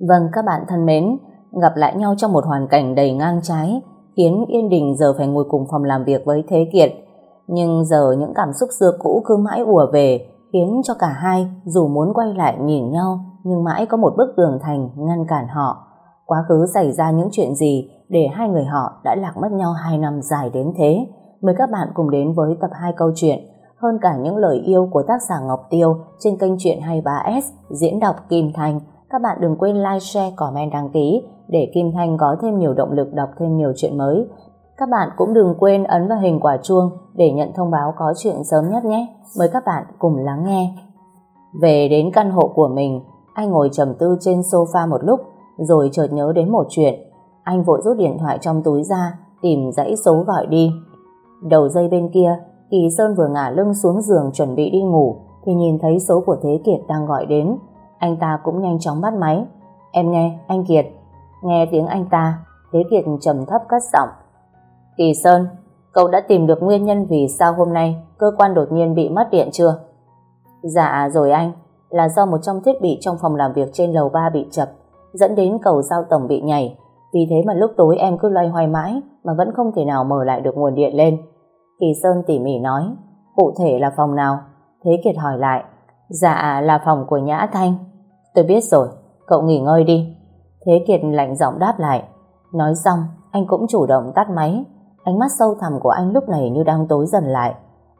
Vâng các bạn thân mến, gặp lại nhau trong một hoàn cảnh đầy ngang trái khiến Yên Đình giờ phải ngồi cùng phòng làm việc với Thế Kiệt. Nhưng giờ những cảm xúc xưa cũ cứ mãi ùa về khiến cho cả hai dù muốn quay lại nhìn nhau nhưng mãi có một bức tường thành ngăn cản họ. Quá khứ xảy ra những chuyện gì để hai người họ đã lạc mất nhau hai năm dài đến thế. Mời các bạn cùng đến với tập 2 câu chuyện hơn cả những lời yêu của tác giả Ngọc Tiêu trên kênh truyện 23S diễn đọc Kim thành các bạn đừng quên like, share, comment, đăng ký để Kim Thanh có thêm nhiều động lực đọc thêm nhiều chuyện mới. Các bạn cũng đừng quên ấn vào hình quả chuông để nhận thông báo có chuyện sớm nhất nhé. Mời các bạn cùng lắng nghe. Về đến căn hộ của mình, anh ngồi trầm tư trên sofa một lúc rồi chợt nhớ đến một chuyện. Anh vội rút điện thoại trong túi ra tìm dãy số gọi đi. Đầu dây bên kia, Kỳ Sơn vừa ngả lưng xuống giường chuẩn bị đi ngủ thì nhìn thấy số của Thế Kiệt đang gọi đến. Anh ta cũng nhanh chóng bắt máy. Em nghe, anh Kiệt. Nghe tiếng anh ta, Thế Kiệt trầm thấp cất giọng. Kỳ Sơn, cậu đã tìm được nguyên nhân vì sao hôm nay cơ quan đột nhiên bị mất điện chưa? Dạ rồi anh, là do một trong thiết bị trong phòng làm việc trên lầu 3 bị chập, dẫn đến cầu giao tổng bị nhảy. Vì thế mà lúc tối em cứ loay hoay mãi mà vẫn không thể nào mở lại được nguồn điện lên. Kỳ Sơn tỉ mỉ nói, cụ thể là phòng nào? Thế Kiệt hỏi lại, dạ là phòng của Nhã Thanh. Tôi biết rồi, cậu nghỉ ngơi đi. Thế Kiệt lạnh giọng đáp lại. Nói xong, anh cũng chủ động tắt máy. Ánh mắt sâu thẳm của anh lúc này như đang tối dần lại.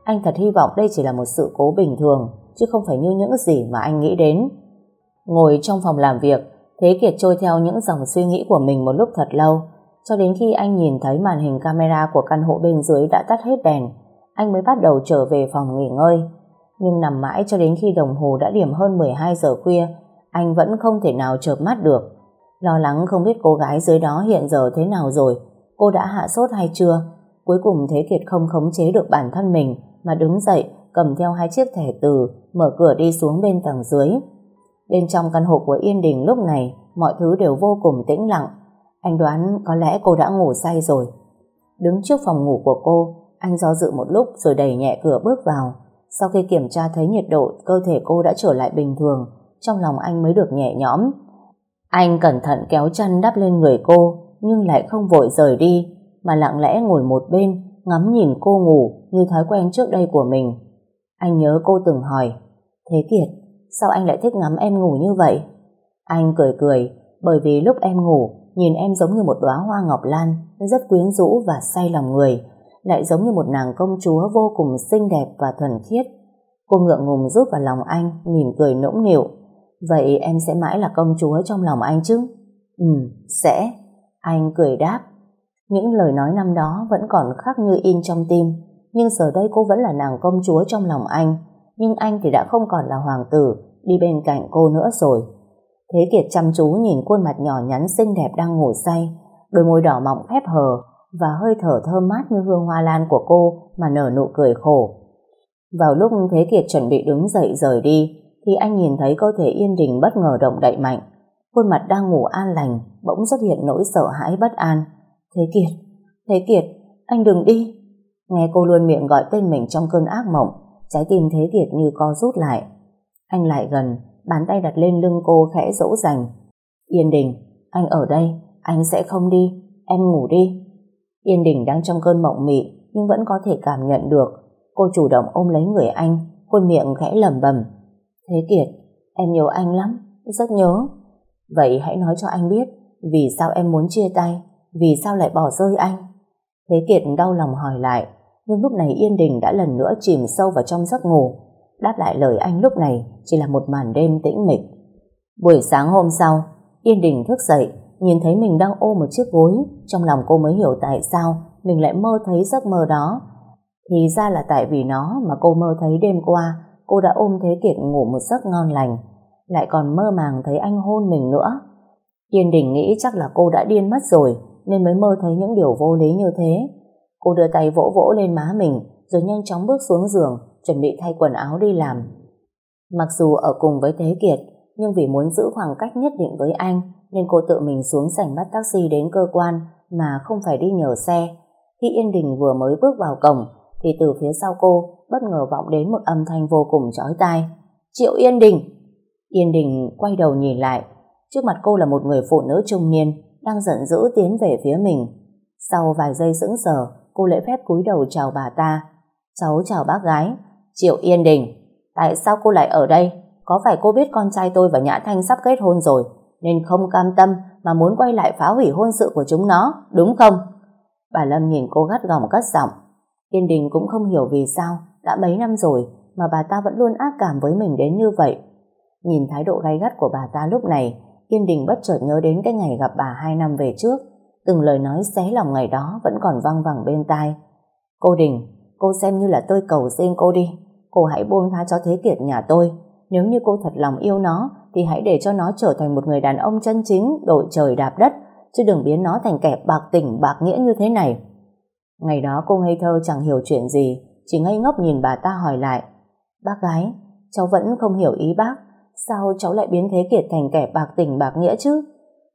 Anh thật hy vọng đây chỉ là một sự cố bình thường, chứ không phải như những gì mà anh nghĩ đến. Ngồi trong phòng làm việc, Thế Kiệt trôi theo những dòng suy nghĩ của mình một lúc thật lâu, cho đến khi anh nhìn thấy màn hình camera của căn hộ bên dưới đã tắt hết đèn, anh mới bắt đầu trở về phòng nghỉ ngơi. Nhưng nằm mãi cho đến khi đồng hồ đã điểm hơn 12 giờ khuya, anh vẫn không thể nào chợp mắt được. Lo lắng không biết cô gái dưới đó hiện giờ thế nào rồi, cô đã hạ sốt hay chưa. Cuối cùng Thế Kiệt không khống chế được bản thân mình mà đứng dậy cầm theo hai chiếc thẻ từ mở cửa đi xuống bên tầng dưới. Bên trong căn hộ của Yên Đình lúc này mọi thứ đều vô cùng tĩnh lặng. Anh đoán có lẽ cô đã ngủ say rồi. Đứng trước phòng ngủ của cô, anh do dự một lúc rồi đẩy nhẹ cửa bước vào. Sau khi kiểm tra thấy nhiệt độ cơ thể cô đã trở lại bình thường, trong lòng anh mới được nhẹ nhõm. Anh cẩn thận kéo chân đắp lên người cô, nhưng lại không vội rời đi, mà lặng lẽ ngồi một bên, ngắm nhìn cô ngủ như thói quen trước đây của mình. Anh nhớ cô từng hỏi, Thế Kiệt, sao anh lại thích ngắm em ngủ như vậy? Anh cười cười, bởi vì lúc em ngủ, nhìn em giống như một đóa hoa ngọc lan, rất quyến rũ và say lòng người, lại giống như một nàng công chúa vô cùng xinh đẹp và thuần khiết. Cô ngượng ngùng rút vào lòng anh, mỉm cười nũng nịu. Vậy em sẽ mãi là công chúa trong lòng anh chứ? Ừ, sẽ. Anh cười đáp. Những lời nói năm đó vẫn còn khắc như in trong tim, nhưng giờ đây cô vẫn là nàng công chúa trong lòng anh. Nhưng anh thì đã không còn là hoàng tử, đi bên cạnh cô nữa rồi. Thế Kiệt chăm chú nhìn khuôn mặt nhỏ nhắn xinh đẹp đang ngủ say, đôi môi đỏ mọng khép hờ và hơi thở thơm mát như hương hoa lan của cô mà nở nụ cười khổ. Vào lúc Thế Kiệt chuẩn bị đứng dậy rời đi, thì anh nhìn thấy cơ thể Yên Đình bất ngờ động đậy mạnh. Khuôn mặt đang ngủ an lành, bỗng xuất hiện nỗi sợ hãi bất an. Thế Kiệt, Thế Kiệt, anh đừng đi. Nghe cô luôn miệng gọi tên mình trong cơn ác mộng, trái tim Thế Kiệt như co rút lại. Anh lại gần, bàn tay đặt lên lưng cô khẽ dỗ dành. Yên Đình, anh ở đây, anh sẽ không đi, em ngủ đi. Yên Đình đang trong cơn mộng mị, nhưng vẫn có thể cảm nhận được. Cô chủ động ôm lấy người anh, khuôn miệng khẽ lẩm bẩm. Thế Kiệt, em nhớ anh lắm, rất nhớ. Vậy hãy nói cho anh biết, vì sao em muốn chia tay, vì sao lại bỏ rơi anh. Thế Kiệt đau lòng hỏi lại, nhưng lúc này Yên Đình đã lần nữa chìm sâu vào trong giấc ngủ. Đáp lại lời anh lúc này chỉ là một màn đêm tĩnh mịch. Buổi sáng hôm sau, Yên Đình thức dậy, nhìn thấy mình đang ôm một chiếc gối, trong lòng cô mới hiểu tại sao mình lại mơ thấy giấc mơ đó. Thì ra là tại vì nó mà cô mơ thấy đêm qua cô đã ôm Thế Kiệt ngủ một giấc ngon lành, lại còn mơ màng thấy anh hôn mình nữa. Yên Đình nghĩ chắc là cô đã điên mất rồi, nên mới mơ thấy những điều vô lý như thế. Cô đưa tay vỗ vỗ lên má mình, rồi nhanh chóng bước xuống giường, chuẩn bị thay quần áo đi làm. Mặc dù ở cùng với Thế Kiệt, nhưng vì muốn giữ khoảng cách nhất định với anh, nên cô tự mình xuống sảnh bắt taxi đến cơ quan mà không phải đi nhờ xe. Khi Yên Đình vừa mới bước vào cổng, thì từ phía sau cô bất ngờ vọng đến một âm thanh vô cùng chói tai. Triệu Yên Đình! Yên Đình quay đầu nhìn lại, Trước mặt cô là một người phụ nữ trung niên đang giận dữ tiến về phía mình. Sau vài giây sững sờ, cô lễ phép cúi đầu chào bà ta. Cháu chào bác gái. Triệu Yên Đình, tại sao cô lại ở đây? Có phải cô biết con trai tôi và Nhã Thanh sắp kết hôn rồi, nên không cam tâm mà muốn quay lại phá hủy hôn sự của chúng nó, đúng không? Bà Lâm nhìn cô gắt gỏng cất giọng. Yên Đình cũng không hiểu vì sao, đã mấy năm rồi mà bà ta vẫn luôn ác cảm với mình đến như vậy. Nhìn thái độ gay gắt của bà ta lúc này, Yên Đình bất chợt nhớ đến cái ngày gặp bà hai năm về trước. Từng lời nói xé lòng ngày đó vẫn còn văng vẳng bên tai. Cô Đình, cô xem như là tôi cầu xin cô đi. Cô hãy buông tha cho Thế Kiệt nhà tôi. Nếu như cô thật lòng yêu nó, thì hãy để cho nó trở thành một người đàn ông chân chính, đội trời đạp đất, chứ đừng biến nó thành kẻ bạc tỉnh bạc nghĩa như thế này. Ngày đó cô ngây thơ chẳng hiểu chuyện gì, chỉ ngây ngốc nhìn bà ta hỏi lại. Bác gái, cháu vẫn không hiểu ý bác, sao cháu lại biến Thế Kiệt thành kẻ bạc tình bạc nghĩa chứ?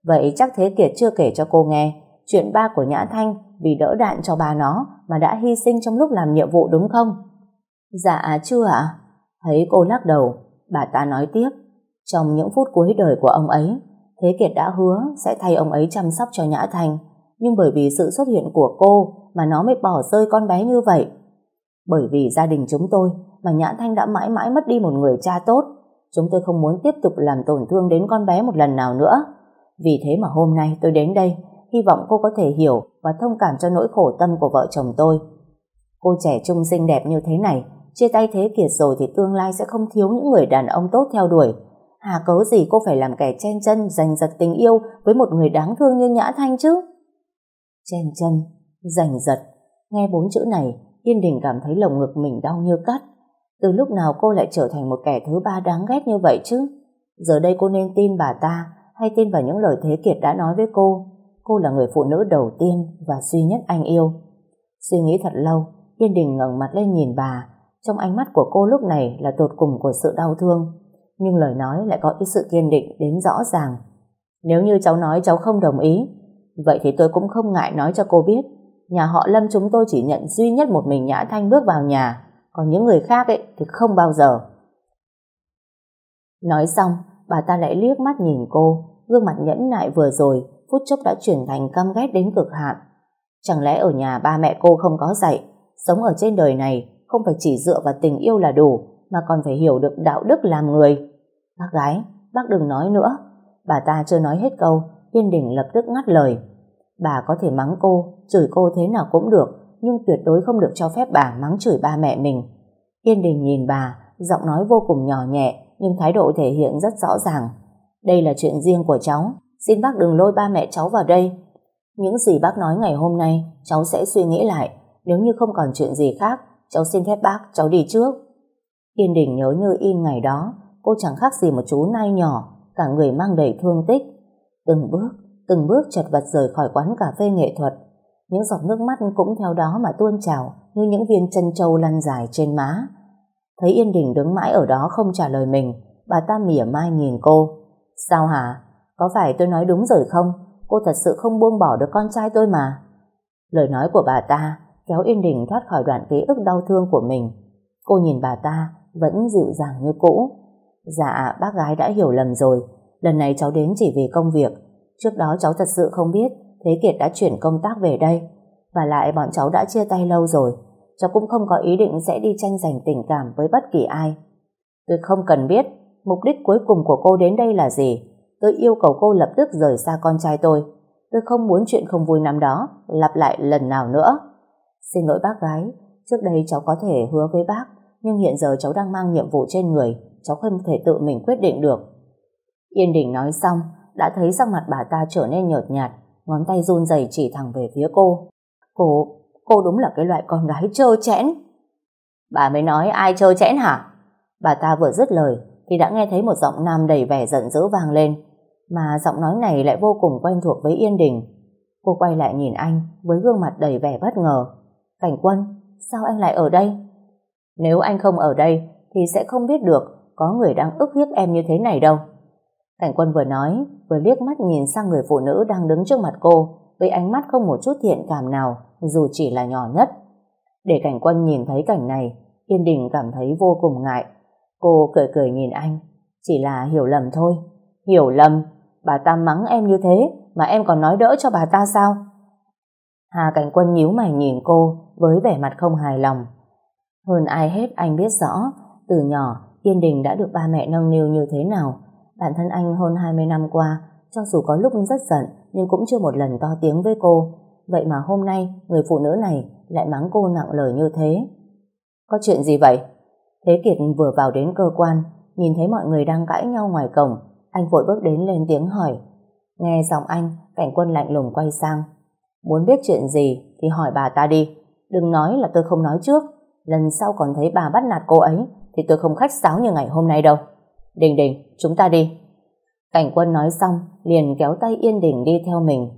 Vậy chắc Thế Kiệt chưa kể cho cô nghe chuyện ba của Nhã Thanh vì đỡ đạn cho bà nó mà đã hy sinh trong lúc làm nhiệm vụ đúng không? Dạ chưa ạ. Thấy cô lắc đầu, bà ta nói tiếp. Trong những phút cuối đời của ông ấy, Thế Kiệt đã hứa sẽ thay ông ấy chăm sóc cho Nhã Thanh. Nhưng bởi vì sự xuất hiện của cô mà nó mới bỏ rơi con bé như vậy. Bởi vì gia đình chúng tôi mà Nhã Thanh đã mãi mãi mất đi một người cha tốt. Chúng tôi không muốn tiếp tục làm tổn thương đến con bé một lần nào nữa. Vì thế mà hôm nay tôi đến đây, hy vọng cô có thể hiểu và thông cảm cho nỗi khổ tâm của vợ chồng tôi. Cô trẻ trung xinh đẹp như thế này, chia tay thế kiệt rồi thì tương lai sẽ không thiếu những người đàn ông tốt theo đuổi. Hà cớ gì cô phải làm kẻ chen chân giành giật tình yêu với một người đáng thương như Nhã Thanh chứ? Chen chân, giành giật, nghe bốn chữ này, Yên Đình cảm thấy lồng ngực mình đau như cắt. Từ lúc nào cô lại trở thành một kẻ thứ ba đáng ghét như vậy chứ? Giờ đây cô nên tin bà ta hay tin vào những lời Thế Kiệt đã nói với cô. Cô là người phụ nữ đầu tiên và duy nhất anh yêu. Suy nghĩ thật lâu, Yên Đình ngẩng mặt lên nhìn bà. Trong ánh mắt của cô lúc này là tột cùng của sự đau thương. Nhưng lời nói lại có ý sự kiên định đến rõ ràng. Nếu như cháu nói cháu không đồng ý, vậy thì tôi cũng không ngại nói cho cô biết. Nhà họ Lâm chúng tôi chỉ nhận duy nhất một mình Nhã Thanh bước vào nhà còn những người khác ấy thì không bao giờ. Nói xong, bà ta lại liếc mắt nhìn cô, gương mặt nhẫn nại vừa rồi, phút chốc đã chuyển thành căm ghét đến cực hạn. Chẳng lẽ ở nhà ba mẹ cô không có dạy, sống ở trên đời này không phải chỉ dựa vào tình yêu là đủ, mà còn phải hiểu được đạo đức làm người. Bác gái, bác đừng nói nữa. Bà ta chưa nói hết câu, Yên Đình lập tức ngắt lời. Bà có thể mắng cô, chửi cô thế nào cũng được, nhưng tuyệt đối không được cho phép bà mắng chửi ba mẹ mình. Yên Đình nhìn bà, giọng nói vô cùng nhỏ nhẹ, nhưng thái độ thể hiện rất rõ ràng. Đây là chuyện riêng của cháu, xin bác đừng lôi ba mẹ cháu vào đây. Những gì bác nói ngày hôm nay, cháu sẽ suy nghĩ lại. Nếu như không còn chuyện gì khác, cháu xin phép bác, cháu đi trước. Yên Đình nhớ như in ngày đó, cô chẳng khác gì một chú nai nhỏ, cả người mang đầy thương tích. Từng bước, từng bước chật vật rời khỏi quán cà phê nghệ thuật, những giọt nước mắt cũng theo đó mà tuôn trào như những viên chân trâu lăn dài trên má. Thấy Yên Đình đứng mãi ở đó không trả lời mình, bà ta mỉa mai nhìn cô. Sao hả? Có phải tôi nói đúng rồi không? Cô thật sự không buông bỏ được con trai tôi mà. Lời nói của bà ta kéo Yên Đình thoát khỏi đoạn ký ức đau thương của mình. Cô nhìn bà ta vẫn dịu dàng như cũ. Dạ, bác gái đã hiểu lầm rồi. Lần này cháu đến chỉ vì công việc. Trước đó cháu thật sự không biết Thế Kiệt đã chuyển công tác về đây và lại bọn cháu đã chia tay lâu rồi. Cháu cũng không có ý định sẽ đi tranh giành tình cảm với bất kỳ ai. Tôi không cần biết mục đích cuối cùng của cô đến đây là gì. Tôi yêu cầu cô lập tức rời xa con trai tôi. Tôi không muốn chuyện không vui năm đó lặp lại lần nào nữa. Xin lỗi bác gái, trước đây cháu có thể hứa với bác, nhưng hiện giờ cháu đang mang nhiệm vụ trên người, cháu không thể tự mình quyết định được. Yên Đình nói xong đã thấy sắc mặt bà ta trở nên nhợt nhạt ngón tay run rẩy chỉ thẳng về phía cô. Cô, cô đúng là cái loại con gái trơ chẽn. Bà mới nói ai trơ chẽn hả? Bà ta vừa dứt lời thì đã nghe thấy một giọng nam đầy vẻ giận dữ vang lên. Mà giọng nói này lại vô cùng quen thuộc với Yên Đình. Cô quay lại nhìn anh với gương mặt đầy vẻ bất ngờ. Cảnh quân, sao anh lại ở đây? Nếu anh không ở đây thì sẽ không biết được có người đang ức hiếp em như thế này đâu. Cảnh quân vừa nói, vừa liếc mắt nhìn sang người phụ nữ đang đứng trước mặt cô, với ánh mắt không một chút thiện cảm nào, dù chỉ là nhỏ nhất. Để cảnh quân nhìn thấy cảnh này, Yên Đình cảm thấy vô cùng ngại. Cô cười cười nhìn anh, chỉ là hiểu lầm thôi. Hiểu lầm? Bà ta mắng em như thế mà em còn nói đỡ cho bà ta sao? Hà Cảnh Quân nhíu mày nhìn cô với vẻ mặt không hài lòng. Hơn ai hết anh biết rõ, từ nhỏ Yên Đình đã được ba mẹ nâng niu như thế nào. Bản thân anh hơn 20 năm qua, cho dù có lúc rất giận nhưng cũng chưa một lần to tiếng với cô. Vậy mà hôm nay người phụ nữ này lại mắng cô nặng lời như thế. Có chuyện gì vậy? Thế Kiệt vừa vào đến cơ quan, nhìn thấy mọi người đang cãi nhau ngoài cổng, anh vội bước đến lên tiếng hỏi. Nghe giọng anh, cảnh quân lạnh lùng quay sang. Muốn biết chuyện gì thì hỏi bà ta đi. Đừng nói là tôi không nói trước. Lần sau còn thấy bà bắt nạt cô ấy thì tôi không khách sáo như ngày hôm nay đâu. Đình Đình, chúng ta đi. Cảnh quân nói xong, liền kéo tay Yên Đình đi theo mình.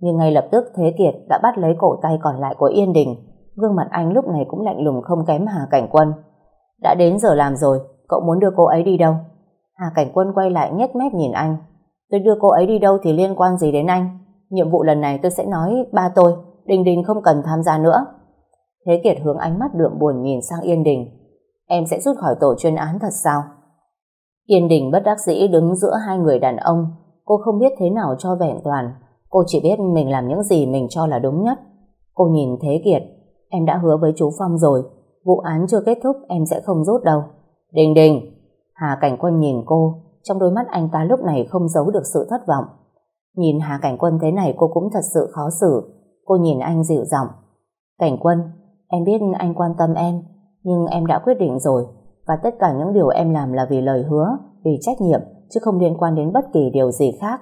Nhưng ngay lập tức Thế Kiệt đã bắt lấy cổ tay còn lại của Yên Đình. Gương mặt anh lúc này cũng lạnh lùng không kém Hà Cảnh quân. Đã đến giờ làm rồi, cậu muốn đưa cô ấy đi đâu? Hà Cảnh quân quay lại nhếch mép nhìn anh. Tôi đưa cô ấy đi đâu thì liên quan gì đến anh? Nhiệm vụ lần này tôi sẽ nói ba tôi, Đình Đình không cần tham gia nữa. Thế Kiệt hướng ánh mắt đượm buồn nhìn sang Yên Đình. Em sẽ rút khỏi tổ chuyên án thật sao? Yên Đình bất đắc dĩ đứng giữa hai người đàn ông. Cô không biết thế nào cho vẹn toàn. Cô chỉ biết mình làm những gì mình cho là đúng nhất. Cô nhìn Thế Kiệt. Em đã hứa với chú Phong rồi. Vụ án chưa kết thúc em sẽ không rút đâu. Đình Đình! Hà Cảnh Quân nhìn cô. Trong đôi mắt anh ta lúc này không giấu được sự thất vọng. Nhìn Hà Cảnh Quân thế này cô cũng thật sự khó xử. Cô nhìn anh dịu giọng. Cảnh Quân, em biết anh quan tâm em, nhưng em đã quyết định rồi. Và tất cả những điều em làm là vì lời hứa, vì trách nhiệm, chứ không liên quan đến bất kỳ điều gì khác.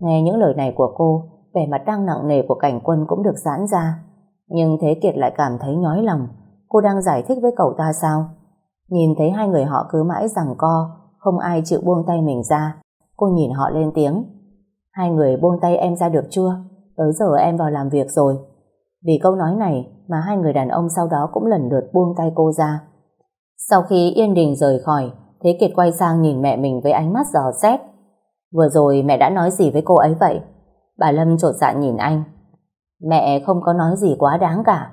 Nghe những lời này của cô, vẻ mặt đang nặng nề của Cảnh Quân cũng được giãn ra. Nhưng Thế Kiệt lại cảm thấy nhói lòng. Cô đang giải thích với cậu ta sao? Nhìn thấy hai người họ cứ mãi rằng co, không ai chịu buông tay mình ra. Cô nhìn họ lên tiếng. Hai người buông tay em ra được chưa? Tới giờ em vào làm việc rồi. Vì câu nói này mà hai người đàn ông sau đó cũng lần lượt buông tay cô ra. Sau khi Yên Đình rời khỏi, Thế Kiệt quay sang nhìn mẹ mình với ánh mắt giò xét. Vừa rồi mẹ đã nói gì với cô ấy vậy? Bà Lâm trột dạ nhìn anh. Mẹ không có nói gì quá đáng cả.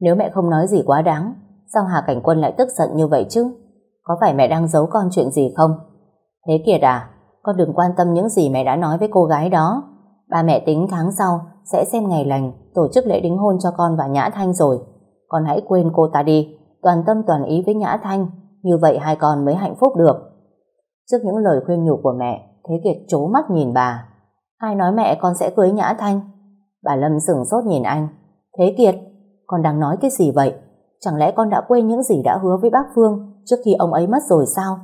Nếu mẹ không nói gì quá đáng, sao Hà Cảnh Quân lại tức giận như vậy chứ? Có phải mẹ đang giấu con chuyện gì không? Thế Kiệt à, con đừng quan tâm những gì mẹ đã nói với cô gái đó. Ba mẹ tính tháng sau sẽ xem ngày lành tổ chức lễ đính hôn cho con và Nhã Thanh rồi. Con hãy quên cô ta đi, toàn tâm toàn ý với Nhã Thanh, như vậy hai con mới hạnh phúc được. Trước những lời khuyên nhủ của mẹ, Thế Kiệt chố mắt nhìn bà. Ai nói mẹ con sẽ cưới Nhã Thanh? Bà Lâm sửng sốt nhìn anh. Thế Kiệt, con đang nói cái gì vậy? Chẳng lẽ con đã quên những gì đã hứa với bác Phương trước khi ông ấy mất rồi sao?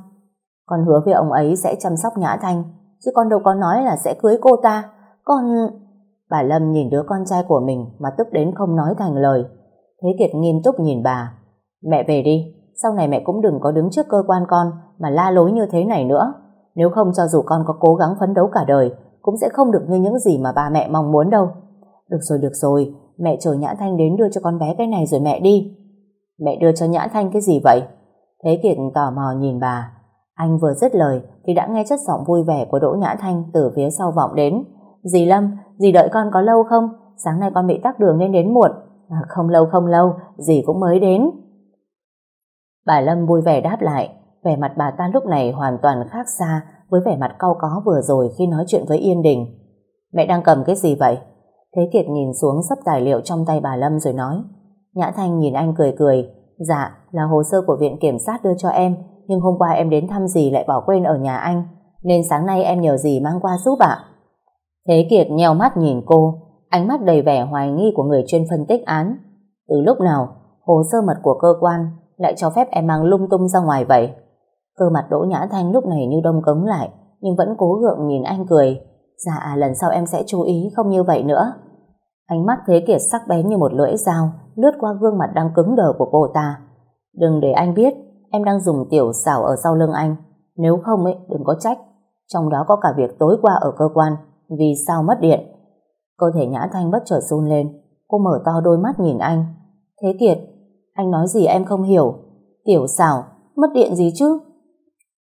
Con hứa với ông ấy sẽ chăm sóc Nhã Thanh, chứ con đâu có nói là sẽ cưới cô ta. Con... Bà Lâm nhìn đứa con trai của mình mà tức đến không nói thành lời. Thế Kiệt nghiêm túc nhìn bà. Mẹ về đi, sau này mẹ cũng đừng có đứng trước cơ quan con mà la lối như thế này nữa. Nếu không cho dù con có cố gắng phấn đấu cả đời, cũng sẽ không được như những gì mà ba mẹ mong muốn đâu. Được rồi, được rồi, mẹ chờ Nhã Thanh đến đưa cho con bé cái này rồi mẹ đi. Mẹ đưa cho Nhã Thanh cái gì vậy? Thế Kiệt tò mò nhìn bà. Anh vừa dứt lời thì đã nghe chất giọng vui vẻ của Đỗ Nhã Thanh từ phía sau vọng đến. Dì Lâm, dì đợi con có lâu không? Sáng nay con bị tắc đường nên đến muộn. À, không lâu không lâu, dì cũng mới đến. Bà Lâm vui vẻ đáp lại. Vẻ mặt bà ta lúc này hoàn toàn khác xa với vẻ mặt cau có vừa rồi khi nói chuyện với Yên Đình. Mẹ đang cầm cái gì vậy? Thế Kiệt nhìn xuống sắp tài liệu trong tay bà Lâm rồi nói. Nhã Thanh nhìn anh cười cười. Dạ, là hồ sơ của viện kiểm sát đưa cho em, nhưng hôm qua em đến thăm gì lại bỏ quên ở nhà anh, nên sáng nay em nhờ gì mang qua giúp ạ. Thế Kiệt nheo mắt nhìn cô, ánh mắt đầy vẻ hoài nghi của người chuyên phân tích án. Từ lúc nào, hồ sơ mật của cơ quan lại cho phép em mang lung tung ra ngoài vậy? Cơ mặt Đỗ Nhã Thanh lúc này như đông cứng lại, nhưng vẫn cố gượng nhìn anh cười. Dạ, lần sau em sẽ chú ý không như vậy nữa. Ánh mắt Thế Kiệt sắc bén như một lưỡi dao, lướt qua gương mặt đang cứng đờ của cô ta. Đừng để anh biết em đang dùng tiểu xảo ở sau lưng anh. Nếu không ấy, đừng có trách. Trong đó có cả việc tối qua ở cơ quan, vì sao mất điện. Cơ thể Nhã Thanh bất chợt run lên, cô mở to đôi mắt nhìn anh. Thế Kiệt, anh nói gì em không hiểu. Tiểu xảo, mất điện gì chứ?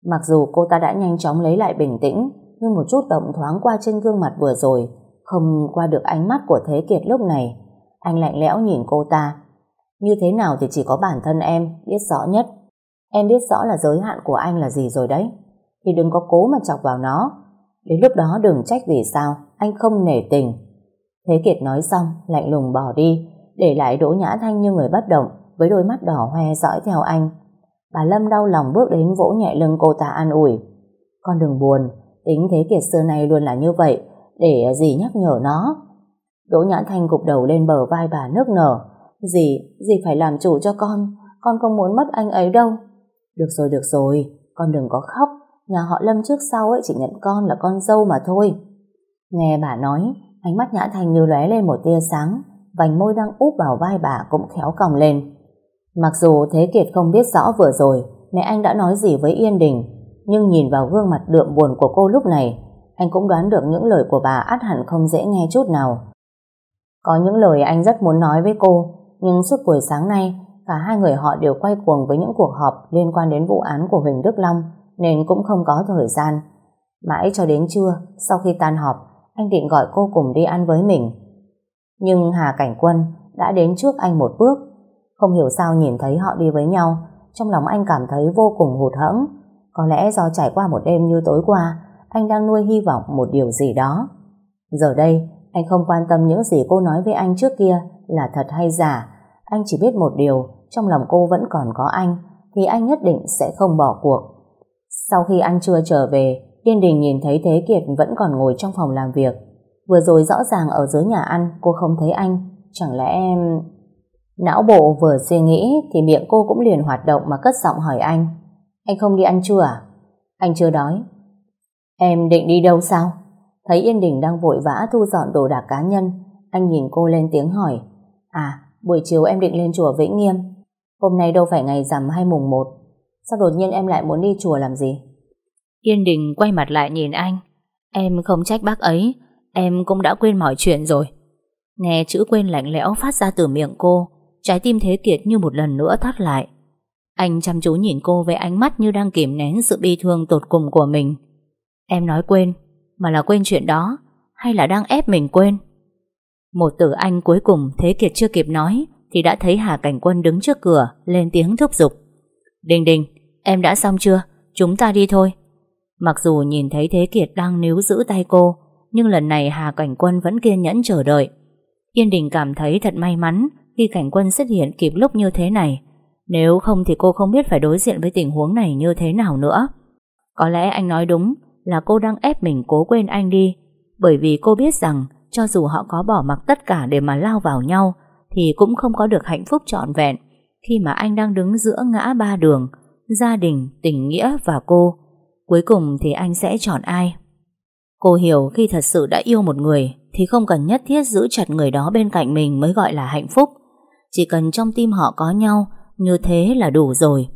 Mặc dù cô ta đã nhanh chóng lấy lại bình tĩnh, nhưng một chút động thoáng qua trên gương mặt vừa rồi, không qua được ánh mắt của Thế Kiệt lúc này. Anh lạnh lẽo nhìn cô ta. Như thế nào thì chỉ có bản thân em biết rõ nhất. Em biết rõ là giới hạn của anh là gì rồi đấy. Thì đừng có cố mà chọc vào nó. Đến lúc đó đừng trách vì sao anh không nể tình. Thế Kiệt nói xong, lạnh lùng bỏ đi, để lại Đỗ Nhã Thanh như người bất động, với đôi mắt đỏ hoe dõi theo anh. Bà Lâm đau lòng bước đến vỗ nhẹ lưng cô ta an ủi. Con đừng buồn, tính Thế Kiệt xưa nay luôn là như vậy, để gì nhắc nhở nó. Đỗ Nhã Thanh gục đầu lên bờ vai bà nước nở. Dì, dì phải làm chủ cho con, con không muốn mất anh ấy đâu. Được rồi, được rồi, con đừng có khóc, nhà họ Lâm trước sau ấy chỉ nhận con là con dâu mà thôi. Nghe bà nói, ánh mắt Nhã Thanh như lóe lên một tia sáng, vành môi đang úp vào vai bà cũng khéo còng lên. Mặc dù Thế Kiệt không biết rõ vừa rồi mẹ anh đã nói gì với Yên Đình, nhưng nhìn vào gương mặt đượm buồn của cô lúc này, anh cũng đoán được những lời của bà át hẳn không dễ nghe chút nào. Có những lời anh rất muốn nói với cô, nhưng suốt buổi sáng nay, cả hai người họ đều quay cuồng với những cuộc họp liên quan đến vụ án của Huỳnh Đức Long, nên cũng không có thời gian. Mãi cho đến trưa, sau khi tan họp, anh định gọi cô cùng đi ăn với mình. Nhưng Hà Cảnh Quân đã đến trước anh một bước, không hiểu sao nhìn thấy họ đi với nhau, trong lòng anh cảm thấy vô cùng hụt hẫng. Có lẽ do trải qua một đêm như tối qua, anh đang nuôi hy vọng một điều gì đó. Giờ đây, anh không quan tâm những gì cô nói với anh trước kia là thật hay giả. Anh chỉ biết một điều, trong lòng cô vẫn còn có anh, thì anh nhất định sẽ không bỏ cuộc. Sau khi ăn trưa trở về, Yên Đình nhìn thấy Thế Kiệt vẫn còn ngồi trong phòng làm việc. Vừa rồi rõ ràng ở dưới nhà ăn cô không thấy anh. Chẳng lẽ em... Não bộ vừa suy nghĩ thì miệng cô cũng liền hoạt động mà cất giọng hỏi anh. Anh không đi ăn trưa à? Anh chưa đói. Em định đi đâu sao? Thấy Yên Đình đang vội vã thu dọn đồ đạc cá nhân, anh nhìn cô lên tiếng hỏi. À, buổi chiều em định lên chùa Vĩnh Nghiêm. Hôm nay đâu phải ngày rằm hay mùng 1. Sao đột nhiên em lại muốn đi chùa làm gì? Yên Đình quay mặt lại nhìn anh. Em không trách bác ấy, em cũng đã quên mọi chuyện rồi. Nghe chữ quên lạnh lẽo phát ra từ miệng cô, trái tim Thế Kiệt như một lần nữa thắt lại. Anh chăm chú nhìn cô với ánh mắt như đang kìm nén sự bi thương tột cùng của mình. Em nói quên, mà là quên chuyện đó, hay là đang ép mình quên? Một từ anh cuối cùng Thế Kiệt chưa kịp nói, thì đã thấy Hà Cảnh Quân đứng trước cửa, lên tiếng thúc giục. Đình đình, em đã xong chưa? Chúng ta đi thôi. Mặc dù nhìn thấy Thế Kiệt đang níu giữ tay cô, nhưng lần này Hà Cảnh Quân vẫn kiên nhẫn chờ đợi. Yên Đình cảm thấy thật may mắn khi Cảnh Quân xuất hiện kịp lúc như thế này. Nếu không thì cô không biết phải đối diện với tình huống này như thế nào nữa. Có lẽ anh nói đúng là cô đang ép mình cố quên anh đi, bởi vì cô biết rằng cho dù họ có bỏ mặc tất cả để mà lao vào nhau, thì cũng không có được hạnh phúc trọn vẹn khi mà anh đang đứng giữa ngã ba đường, gia đình, tình nghĩa và cô. Cuối cùng thì anh sẽ chọn ai? Cô hiểu khi thật sự đã yêu một người thì không cần nhất thiết giữ chặt người đó bên cạnh mình mới gọi là hạnh phúc. Chỉ cần trong tim họ có nhau, như thế là đủ rồi.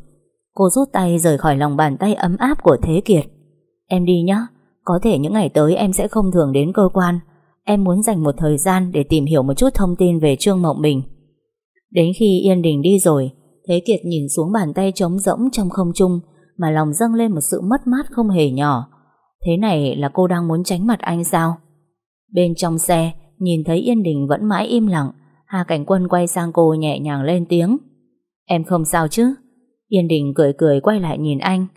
Cô rút tay rời khỏi lòng bàn tay ấm áp của Thế Kiệt. Em đi nhé, có thể những ngày tới em sẽ không thường đến cơ quan. Em muốn dành một thời gian để tìm hiểu một chút thông tin về Trương Mộng Bình. Đến khi Yên Đình đi rồi, Thế Kiệt nhìn xuống bàn tay trống rỗng trong không trung mà lòng dâng lên một sự mất mát không hề nhỏ. Thế này là cô đang muốn tránh mặt anh sao? Bên trong xe, nhìn thấy Yên Đình vẫn mãi im lặng, Hà Cảnh Quân quay sang cô nhẹ nhàng lên tiếng. Em không sao chứ? Yên Đình cười cười quay lại nhìn anh.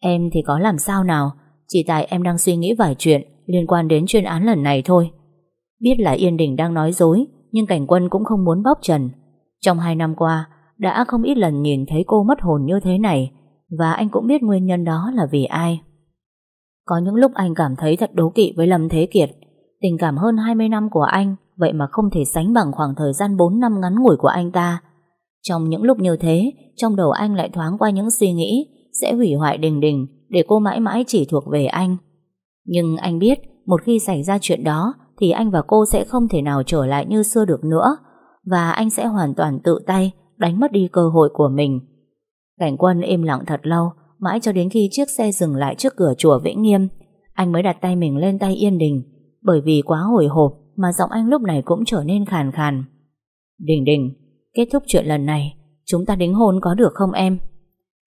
Em thì có làm sao nào, chỉ tại em đang suy nghĩ vài chuyện liên quan đến chuyên án lần này thôi. Biết là Yên Đình đang nói dối, nhưng Cảnh Quân cũng không muốn bóp trần. Trong hai năm qua, đã không ít lần nhìn thấy cô mất hồn như thế này, và anh cũng biết nguyên nhân đó là vì ai. Có những lúc anh cảm thấy thật đố kỵ với Lâm Thế Kiệt. Tình cảm hơn 20 năm của anh, vậy mà không thể sánh bằng khoảng thời gian 4 năm ngắn ngủi của anh ta. Trong những lúc như thế, trong đầu anh lại thoáng qua những suy nghĩ sẽ hủy hoại đình đình để cô mãi mãi chỉ thuộc về anh. Nhưng anh biết, một khi xảy ra chuyện đó, thì anh và cô sẽ không thể nào trở lại như xưa được nữa, và anh sẽ hoàn toàn tự tay đánh mất đi cơ hội của mình. Cảnh quân im lặng thật lâu, mãi cho đến khi chiếc xe dừng lại trước cửa chùa Vĩnh Nghiêm, anh mới đặt tay mình lên tay Yên Đình, bởi vì quá hồi hộp mà giọng anh lúc này cũng trở nên khàn khàn. Đình Đình, kết thúc chuyện lần này, chúng ta đính hôn có được không em?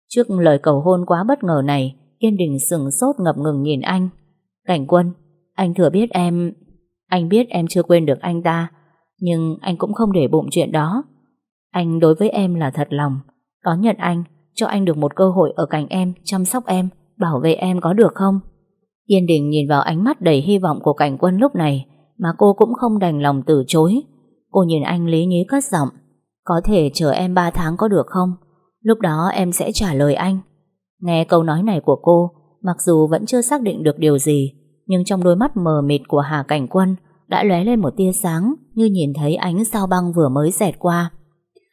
Trước lời cầu hôn quá bất ngờ này, Yên Đình sừng sốt ngập ngừng nhìn anh. Cảnh quân, anh thừa biết em... Anh biết em chưa quên được anh ta, nhưng anh cũng không để bụng chuyện đó. Anh đối với em là thật lòng, đón nhận anh, cho anh được một cơ hội ở cạnh em, chăm sóc em, bảo vệ em có được không? Yên Đình nhìn vào ánh mắt đầy hy vọng của cảnh quân lúc này mà cô cũng không đành lòng từ chối. Cô nhìn anh lý nhí cất giọng Có thể chờ em 3 tháng có được không? Lúc đó em sẽ trả lời anh. Nghe câu nói này của cô, mặc dù vẫn chưa xác định được điều gì, nhưng trong đôi mắt mờ mịt của Hà Cảnh Quân đã lóe lên một tia sáng như nhìn thấy ánh sao băng vừa mới xẹt qua.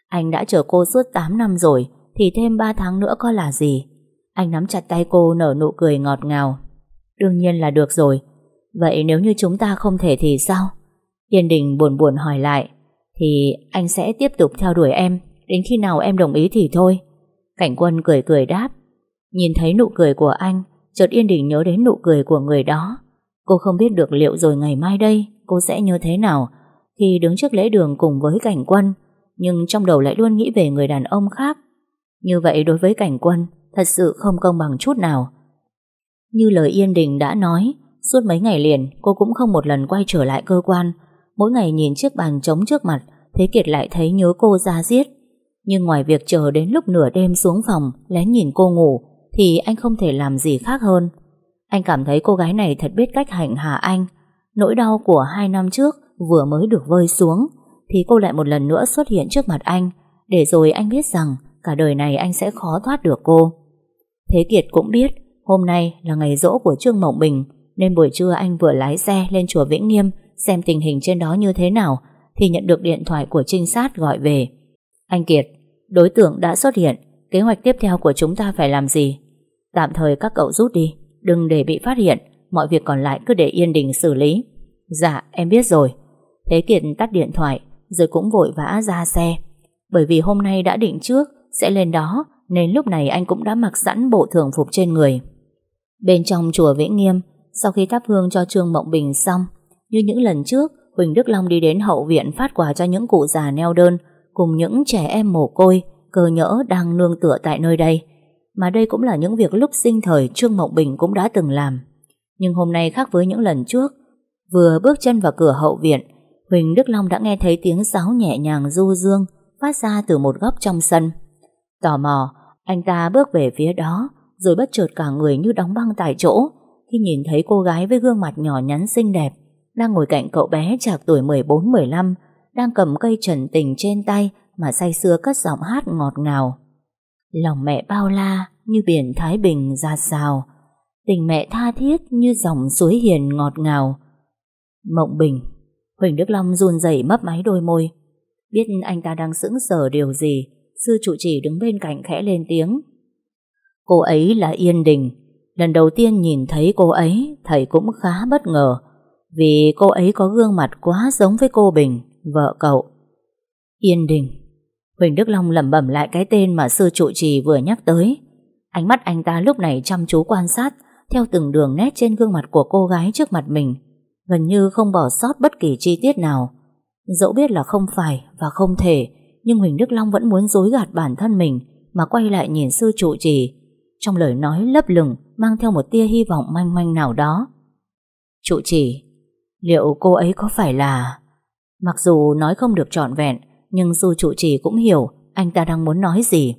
Anh đã chờ cô suốt 8 năm rồi, thì thêm 3 tháng nữa có là gì? Anh nắm chặt tay cô nở nụ cười ngọt ngào. Đương nhiên là được rồi. Vậy nếu như chúng ta không thể thì sao? Yên Đình buồn buồn hỏi lại. Thì anh sẽ tiếp tục theo đuổi em, đến khi nào em đồng ý thì thôi. Cảnh quân cười cười đáp. Nhìn thấy nụ cười của anh, chợt Yên Đình nhớ đến nụ cười của người đó. Cô không biết được liệu rồi ngày mai đây cô sẽ như thế nào khi đứng trước lễ đường cùng với cảnh quân, nhưng trong đầu lại luôn nghĩ về người đàn ông khác. Như vậy đối với cảnh quân, thật sự không công bằng chút nào. Như lời Yên Đình đã nói, suốt mấy ngày liền cô cũng không một lần quay trở lại cơ quan. Mỗi ngày nhìn chiếc bàn trống trước mặt, Thế Kiệt lại thấy nhớ cô ra giết. Nhưng ngoài việc chờ đến lúc nửa đêm xuống phòng lén nhìn cô ngủ, thì anh không thể làm gì khác hơn. Anh cảm thấy cô gái này thật biết cách hành hạ anh. Nỗi đau của hai năm trước vừa mới được vơi xuống, thì cô lại một lần nữa xuất hiện trước mặt anh, để rồi anh biết rằng cả đời này anh sẽ khó thoát được cô. Thế Kiệt cũng biết hôm nay là ngày rỗ của Trương Mộng Bình, nên buổi trưa anh vừa lái xe lên chùa Vĩnh Nghiêm xem tình hình trên đó như thế nào, thì nhận được điện thoại của trinh sát gọi về. Anh Kiệt, đối tượng đã xuất hiện, kế hoạch tiếp theo của chúng ta phải làm gì? Tạm thời các cậu rút đi, đừng để bị phát hiện, mọi việc còn lại cứ để Yên Đình xử lý. Dạ, em biết rồi. Thế Kiệt tắt điện thoại, rồi cũng vội vã ra xe. Bởi vì hôm nay đã định trước sẽ lên đó, nên lúc này anh cũng đã mặc sẵn bộ thường phục trên người. Bên trong chùa Vĩnh Nghiêm, sau khi thắp hương cho Trương Mộng Bình xong, như những lần trước, Huỳnh Đức Long đi đến hậu viện phát quà cho những cụ già neo đơn cùng những trẻ em mồ côi, cơ nhỡ đang nương tựa tại nơi đây. Mà đây cũng là những việc lúc sinh thời Trương Mộng Bình cũng đã từng làm. Nhưng hôm nay khác với những lần trước, vừa bước chân vào cửa hậu viện, Huỳnh Đức Long đã nghe thấy tiếng sáo nhẹ nhàng du dương phát ra từ một góc trong sân. Tò mò, anh ta bước về phía đó, rồi bất chợt cả người như đóng băng tại chỗ khi nhìn thấy cô gái với gương mặt nhỏ nhắn xinh đẹp đang ngồi cạnh cậu bé chạc tuổi 14-15 đang cầm cây trần tình trên tay mà say sưa cất giọng hát ngọt ngào. Lòng mẹ bao la như biển Thái Bình ra sao, tình mẹ tha thiết như dòng suối hiền ngọt ngào. Mộng Bình, Huỳnh Đức Long run rẩy mấp máy đôi môi, biết anh ta đang sững sờ điều gì, sư trụ trì đứng bên cạnh khẽ lên tiếng. Cô ấy là Yên Đình, lần đầu tiên nhìn thấy cô ấy, thầy cũng khá bất ngờ, vì cô ấy có gương mặt quá giống với cô Bình, vợ cậu. Yên Đình. Huỳnh Đức Long lẩm bẩm lại cái tên mà sư trụ trì vừa nhắc tới. Ánh mắt anh ta lúc này chăm chú quan sát theo từng đường nét trên gương mặt của cô gái trước mặt mình, gần như không bỏ sót bất kỳ chi tiết nào. Dẫu biết là không phải và không thể, nhưng Huỳnh Đức Long vẫn muốn dối gạt bản thân mình mà quay lại nhìn sư trụ trì. Trong lời nói lấp lửng mang theo một tia hy vọng manh manh nào đó. Trụ trì, liệu cô ấy có phải là... Mặc dù nói không được trọn vẹn, nhưng dù trụ trì cũng hiểu anh ta đang muốn nói gì.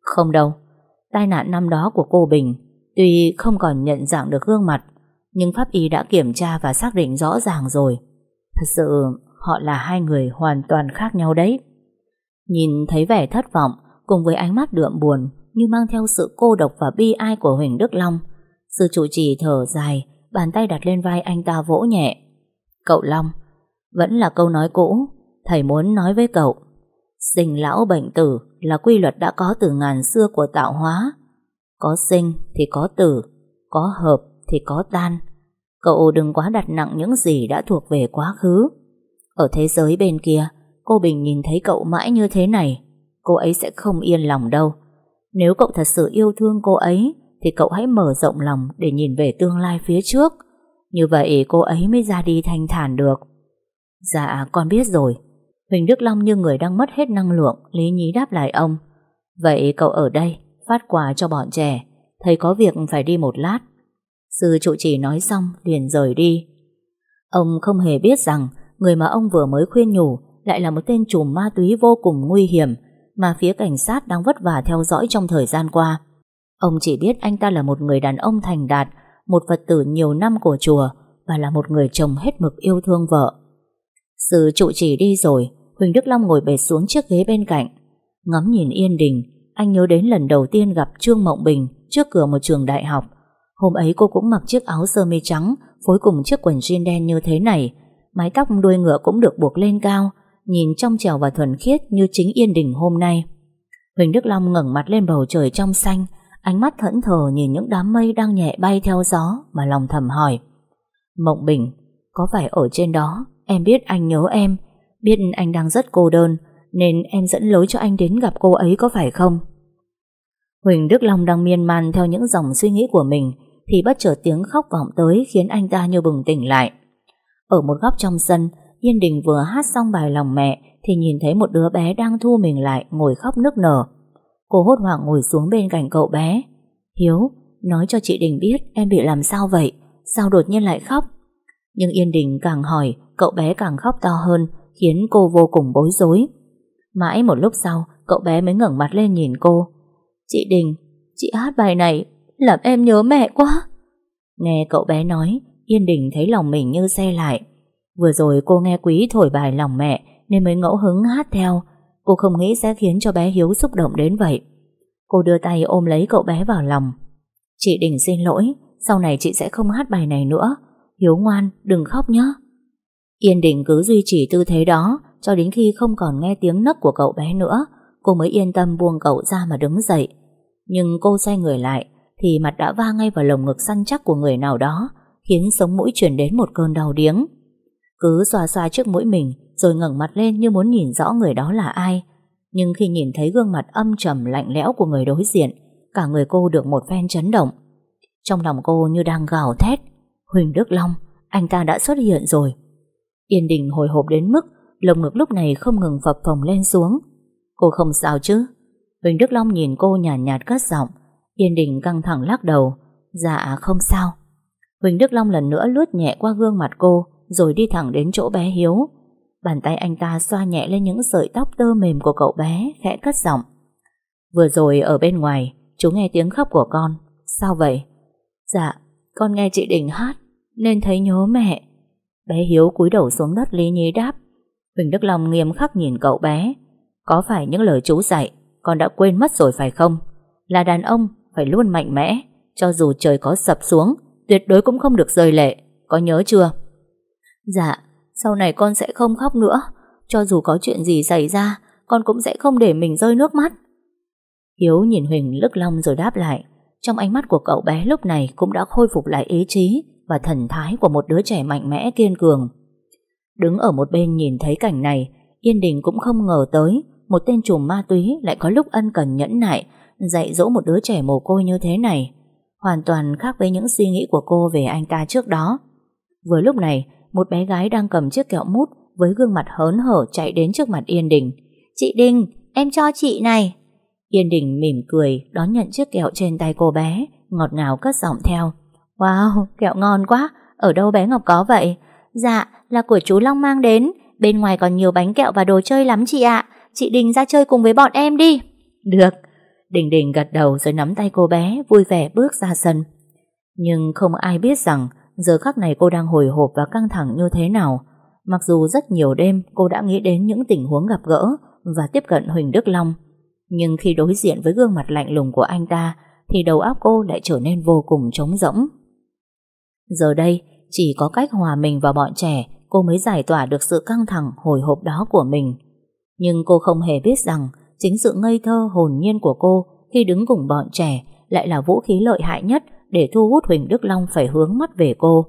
Không đâu, tai nạn năm đó của cô Bình tuy không còn nhận dạng được gương mặt, nhưng pháp y đã kiểm tra và xác định rõ ràng rồi. Thật sự họ là hai người hoàn toàn khác nhau đấy. Nhìn thấy vẻ thất vọng cùng với ánh mắt đượm buồn như mang theo sự cô độc và bi ai của Huỳnh Đức Long, sư trụ trì thở dài, bàn tay đặt lên vai anh ta vỗ nhẹ. Cậu Long, vẫn là câu nói cũ, thầy muốn nói với cậu. Sinh lão bệnh tử là quy luật đã có từ ngàn xưa của tạo hóa. Có sinh thì có tử, có hợp thì có tan. Cậu đừng quá đặt nặng những gì đã thuộc về quá khứ. Ở thế giới bên kia, cô Bình nhìn thấy cậu mãi như thế này, cô ấy sẽ không yên lòng đâu. Nếu cậu thật sự yêu thương cô ấy, thì cậu hãy mở rộng lòng để nhìn về tương lai phía trước. Như vậy cô ấy mới ra đi thanh thản được. Dạ, con biết rồi. Huỳnh Đức Long như người đang mất hết năng lượng, lý nhí đáp lại ông. Vậy cậu ở đây, phát quà cho bọn trẻ. Thầy có việc phải đi một lát. Sư trụ trì nói xong, liền rời đi. Ông không hề biết rằng người mà ông vừa mới khuyên nhủ lại là một tên trùm ma túy vô cùng nguy hiểm mà phía cảnh sát đang vất vả theo dõi trong thời gian qua. Ông chỉ biết anh ta là một người đàn ông thành đạt một Phật tử nhiều năm của chùa và là một người chồng hết mực yêu thương vợ. Sự trụ trì đi rồi, Huỳnh Đức Long ngồi bệt xuống chiếc ghế bên cạnh. Ngắm nhìn Yên Đình, anh nhớ đến lần đầu tiên gặp Trương Mộng Bình trước cửa một trường đại học. Hôm ấy cô cũng mặc chiếc áo sơ mi trắng phối cùng chiếc quần jean đen như thế này. Mái tóc đuôi ngựa cũng được buộc lên cao, nhìn trong trèo và thuần khiết như chính Yên Đình hôm nay. Huỳnh Đức Long ngẩng mặt lên bầu trời trong xanh, ánh mắt thẫn thờ nhìn những đám mây đang nhẹ bay theo gió mà lòng thầm hỏi. Mộng Bình, có phải ở trên đó em biết anh nhớ em, biết anh đang rất cô đơn, nên em dẫn lối cho anh đến gặp cô ấy có phải không? Huỳnh Đức Long đang miên man theo những dòng suy nghĩ của mình thì bất chợt tiếng khóc vọng tới khiến anh ta như bừng tỉnh lại. Ở một góc trong sân, Yên Đình vừa hát xong bài lòng mẹ thì nhìn thấy một đứa bé đang thu mình lại ngồi khóc nức nở. Cô hốt hoảng ngồi xuống bên cạnh cậu bé. Hiếu, nói cho chị Đình biết em bị làm sao vậy? Sao đột nhiên lại khóc? Nhưng Yên Đình càng hỏi, cậu bé càng khóc to hơn, khiến cô vô cùng bối rối. Mãi một lúc sau, cậu bé mới ngẩng mặt lên nhìn cô. Chị Đình, chị hát bài này làm em nhớ mẹ quá. Nghe cậu bé nói, Yên Đình thấy lòng mình như xe lại. Vừa rồi cô nghe Quý thổi bài lòng mẹ nên mới ngẫu hứng hát theo. Cô không nghĩ sẽ khiến cho bé Hiếu xúc động đến vậy. Cô đưa tay ôm lấy cậu bé vào lòng. Chị Đình xin lỗi, sau này chị sẽ không hát bài này nữa. Hiếu ngoan, đừng khóc nhé. Yên Đình cứ duy trì tư thế đó cho đến khi không còn nghe tiếng nấc của cậu bé nữa, cô mới yên tâm buông cậu ra mà đứng dậy. Nhưng cô xoay người lại, thì mặt đã va ngay vào lồng ngực săn chắc của người nào đó, khiến sống mũi chuyển đến một cơn đau điếng. Cứ xoa xoa trước mũi mình, rồi ngẩng mặt lên như muốn nhìn rõ người đó là ai. Nhưng khi nhìn thấy gương mặt âm trầm lạnh lẽo của người đối diện, cả người cô được một phen chấn động. Trong lòng cô như đang gào thét. Huỳnh Đức Long, anh ta đã xuất hiện rồi. Yên Đình hồi hộp đến mức lồng ngực lúc này không ngừng phập phồng lên xuống. Cô không sao chứ? Huỳnh Đức Long nhìn cô nhàn nhạt, nhạt cất giọng. Yên Đình căng thẳng lắc đầu. Dạ không sao. Huỳnh Đức Long lần nữa lướt nhẹ qua gương mặt cô rồi đi thẳng đến chỗ bé Hiếu. Bàn tay anh ta xoa nhẹ lên những sợi tóc tơ mềm của cậu bé, khẽ cất giọng. Vừa rồi ở bên ngoài, chú nghe tiếng khóc của con. Sao vậy? Dạ, con nghe chị Đình hát, nên thấy nhớ mẹ. Bé Hiếu cúi đầu xuống đất lý nhí đáp. Huỳnh Đức Long nghiêm khắc nhìn cậu bé. Có phải những lời chú dạy, con đã quên mất rồi phải không? Là đàn ông, phải luôn mạnh mẽ, cho dù trời có sập xuống, tuyệt đối cũng không được rơi lệ. Có nhớ chưa? Dạ, sau này con sẽ không khóc nữa. Cho dù có chuyện gì xảy ra, con cũng sẽ không để mình rơi nước mắt. Hiếu nhìn Huỳnh lức long rồi đáp lại. Trong ánh mắt của cậu bé lúc này cũng đã khôi phục lại ý chí và thần thái của một đứa trẻ mạnh mẽ kiên cường. Đứng ở một bên nhìn thấy cảnh này, Yên Đình cũng không ngờ tới một tên trùm ma túy lại có lúc ân cần nhẫn nại dạy dỗ một đứa trẻ mồ côi như thế này. Hoàn toàn khác với những suy nghĩ của cô về anh ta trước đó. Vừa lúc này, một bé gái đang cầm chiếc kẹo mút với gương mặt hớn hở chạy đến trước mặt Yên Đình. Chị Đình, em cho chị này. Yên Đình mỉm cười đón nhận chiếc kẹo trên tay cô bé, ngọt ngào cất giọng theo. Wow, kẹo ngon quá, ở đâu bé Ngọc có vậy? Dạ, là của chú Long mang đến, bên ngoài còn nhiều bánh kẹo và đồ chơi lắm chị ạ. Chị Đình ra chơi cùng với bọn em đi. Được. Đình Đình gật đầu rồi nắm tay cô bé, vui vẻ bước ra sân. Nhưng không ai biết rằng giờ khắc này cô đang hồi hộp và căng thẳng như thế nào. Mặc dù rất nhiều đêm cô đã nghĩ đến những tình huống gặp gỡ và tiếp cận Huỳnh Đức Long. Nhưng khi đối diện với gương mặt lạnh lùng của anh ta thì đầu óc cô lại trở nên vô cùng trống rỗng. Giờ đây, chỉ có cách hòa mình vào bọn trẻ cô mới giải tỏa được sự căng thẳng hồi hộp đó của mình. Nhưng cô không hề biết rằng chính sự ngây thơ hồn nhiên của cô khi đứng cùng bọn trẻ lại là vũ khí lợi hại nhất để thu hút Huỳnh Đức Long phải hướng mắt về cô.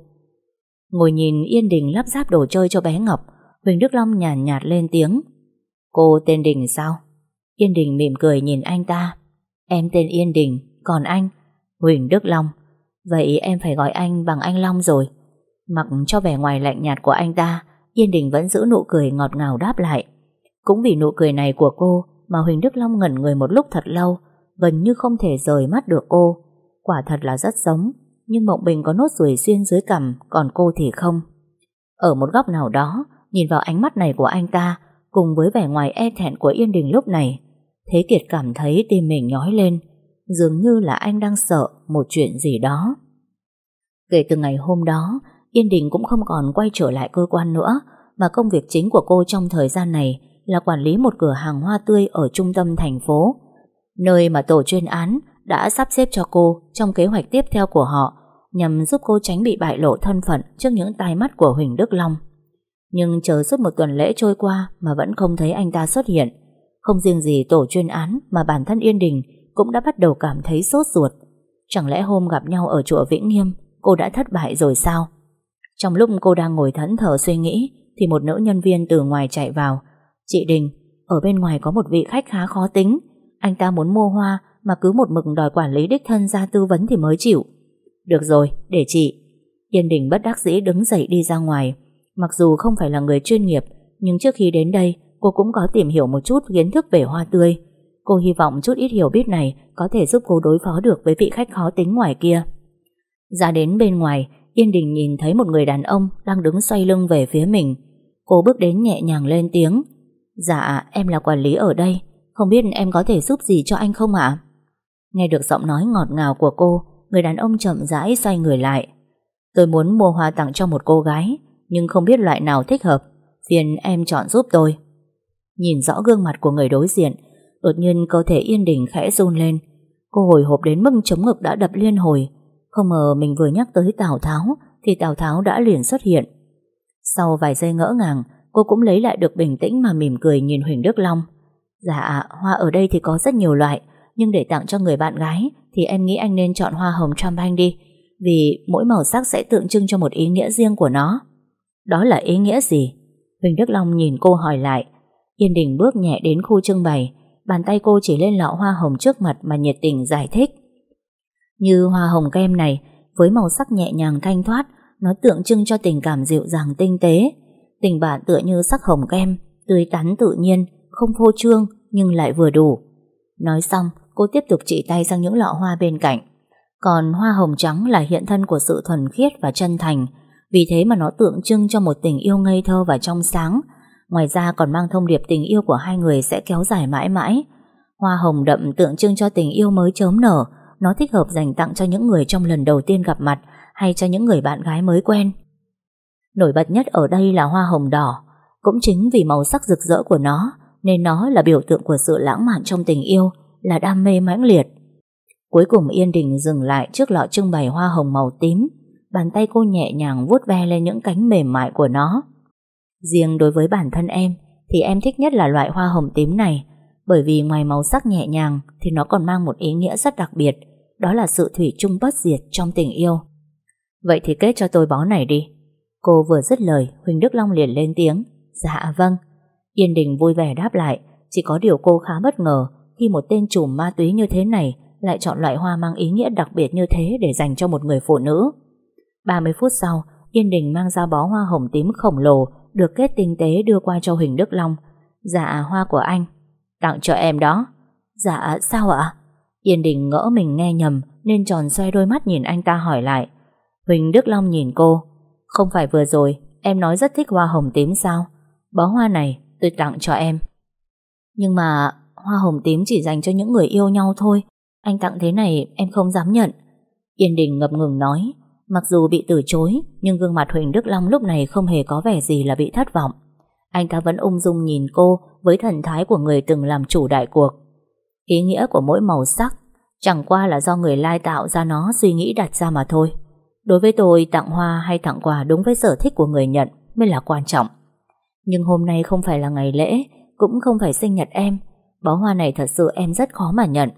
Ngồi nhìn Yên Đình lắp ráp đồ chơi cho bé Ngọc, Huỳnh Đức Long nhàn nhạt, nhạt lên tiếng. Cô tên Đình sao? Yên Đình mỉm cười nhìn anh ta. Em tên Yên Đình, còn anh? Huỳnh Đức Long. Vậy em phải gọi anh bằng anh Long rồi. Mặc cho vẻ ngoài lạnh nhạt của anh ta, Yên Đình vẫn giữ nụ cười ngọt ngào đáp lại. Cũng vì nụ cười này của cô mà Huỳnh Đức Long ngẩn người một lúc thật lâu, gần như không thể rời mắt được cô. Quả thật là rất giống, nhưng Mộng Bình có nốt ruồi xuyên dưới cằm, còn cô thì không. Ở một góc nào đó, nhìn vào ánh mắt này của anh ta, cùng với vẻ ngoài e thẹn của Yên Đình lúc này, Thế Kiệt cảm thấy tim mình nhói lên, dường như là anh đang sợ một chuyện gì đó. Kể từ ngày hôm đó, Yên Đình cũng không còn quay trở lại cơ quan nữa, mà công việc chính của cô trong thời gian này là quản lý một cửa hàng hoa tươi ở trung tâm thành phố, nơi mà tổ chuyên án đã sắp xếp cho cô trong kế hoạch tiếp theo của họ nhằm giúp cô tránh bị bại lộ thân phận trước những tai mắt của Huỳnh Đức Long. Nhưng chờ suốt một tuần lễ trôi qua mà vẫn không thấy anh ta xuất hiện. Không riêng gì tổ chuyên án mà bản thân Yên Đình cũng đã bắt đầu cảm thấy sốt ruột. Chẳng lẽ hôm gặp nhau ở chùa Vĩnh Nghiêm cô đã thất bại rồi sao? Trong lúc cô đang ngồi thẫn thờ suy nghĩ thì một nữ nhân viên từ ngoài chạy vào. Chị Đình, ở bên ngoài có một vị khách khá khó tính. Anh ta muốn mua hoa mà cứ một mực đòi quản lý đích thân ra tư vấn thì mới chịu. Được rồi, để chị. Yên Đình bất đắc dĩ đứng dậy đi ra ngoài. Mặc dù không phải là người chuyên nghiệp, nhưng trước khi đến đây, cô cũng có tìm hiểu một chút kiến thức về hoa tươi. Cô hy vọng chút ít hiểu biết này có thể giúp cô đối phó được với vị khách khó tính ngoài kia. Ra đến bên ngoài, Yên Đình nhìn thấy một người đàn ông đang đứng xoay lưng về phía mình. Cô bước đến nhẹ nhàng lên tiếng. Dạ, em là quản lý ở đây. Không biết em có thể giúp gì cho anh không ạ? Nghe được giọng nói ngọt ngào của cô, người đàn ông chậm rãi xoay người lại. Tôi muốn mua hoa tặng cho một cô gái, nhưng không biết loại nào thích hợp. Phiền em chọn giúp tôi. Nhìn rõ gương mặt của người đối diện, đột nhiên cơ thể Yên Đình khẽ run lên. Cô hồi hộp đến mức chống ngực đã đập liên hồi. Không ngờ mình vừa nhắc tới Tào Tháo, thì Tào Tháo đã liền xuất hiện. Sau vài giây ngỡ ngàng, cô cũng lấy lại được bình tĩnh mà mỉm cười nhìn Huỳnh Đức Long. Dạ, hoa ở đây thì có rất nhiều loại, nhưng để tặng cho người bạn gái thì em nghĩ anh nên chọn hoa hồng champagne đi, vì mỗi màu sắc sẽ tượng trưng cho một ý nghĩa riêng của nó. Đó là ý nghĩa gì? Huỳnh Đức Long nhìn cô hỏi lại. Yên Đình bước nhẹ đến khu trưng bày, bàn tay cô chỉ lên lọ hoa hồng trước mặt mà nhiệt tình giải thích. Như hoa hồng kem này, với màu sắc nhẹ nhàng thanh thoát, nó tượng trưng cho tình cảm dịu dàng tinh tế. Tình bạn tựa như sắc hồng kem, tươi tắn tự nhiên, không phô trương nhưng lại vừa đủ. Nói xong, cô tiếp tục chỉ tay sang những lọ hoa bên cạnh. Còn hoa hồng trắng là hiện thân của sự thuần khiết và chân thành, vì thế mà nó tượng trưng cho một tình yêu ngây thơ và trong sáng. Ngoài ra còn mang thông điệp tình yêu của hai người sẽ kéo dài mãi mãi. Hoa hồng đậm tượng trưng cho tình yêu mới chớm nở, nó thích hợp dành tặng cho những người trong lần đầu tiên gặp mặt hay cho những người bạn gái mới quen. Nổi bật nhất ở đây là hoa hồng đỏ, cũng chính vì màu sắc rực rỡ của nó nên nó là biểu tượng của sự lãng mạn trong tình yêu, là đam mê mãnh liệt. Cuối cùng Yên Đình dừng lại trước lọ trưng bày hoa hồng màu tím, bàn tay cô nhẹ nhàng vuốt ve lên những cánh mềm mại của nó. Riêng đối với bản thân em, thì em thích nhất là loại hoa hồng tím này, bởi vì ngoài màu sắc nhẹ nhàng thì nó còn mang một ý nghĩa rất đặc biệt, đó là sự thủy chung bất diệt trong tình yêu. Vậy thì kết cho tôi bó này đi. Cô vừa dứt lời, Huỳnh Đức Long liền lên tiếng. Dạ vâng. Yên Đình vui vẻ đáp lại, chỉ có điều cô khá bất ngờ khi một tên trùm ma túy như thế này lại chọn loại hoa mang ý nghĩa đặc biệt như thế để dành cho một người phụ nữ. 30 phút sau, Yên Đình mang ra bó hoa hồng tím khổng lồ được kết tinh tế đưa qua cho Huỳnh Đức Long. Dạ, hoa của anh. Tặng cho em đó. Dạ, sao ạ? Yên Đình ngỡ mình nghe nhầm nên tròn xoay đôi mắt nhìn anh ta hỏi lại. Huỳnh Đức Long nhìn cô. Không phải vừa rồi em nói rất thích hoa hồng tím sao? Bó hoa này tôi tặng cho em. Nhưng mà hoa hồng tím chỉ dành cho những người yêu nhau thôi. Anh tặng thế này em không dám nhận. Yên Đình ngập ngừng nói. Mặc dù bị từ chối, nhưng gương mặt Huỳnh Đức Long lúc này không hề có vẻ gì là bị thất vọng. Anh ta vẫn ung dung nhìn cô với thần thái của người từng làm chủ đại cuộc. Ý nghĩa của mỗi màu sắc chẳng qua là do người lai tạo ra nó suy nghĩ đặt ra mà thôi. Đối với tôi, tặng hoa hay tặng quà đúng với sở thích của người nhận mới là quan trọng. Nhưng hôm nay không phải là ngày lễ, cũng không phải sinh nhật em. Bó hoa này thật sự em rất khó mà nhận.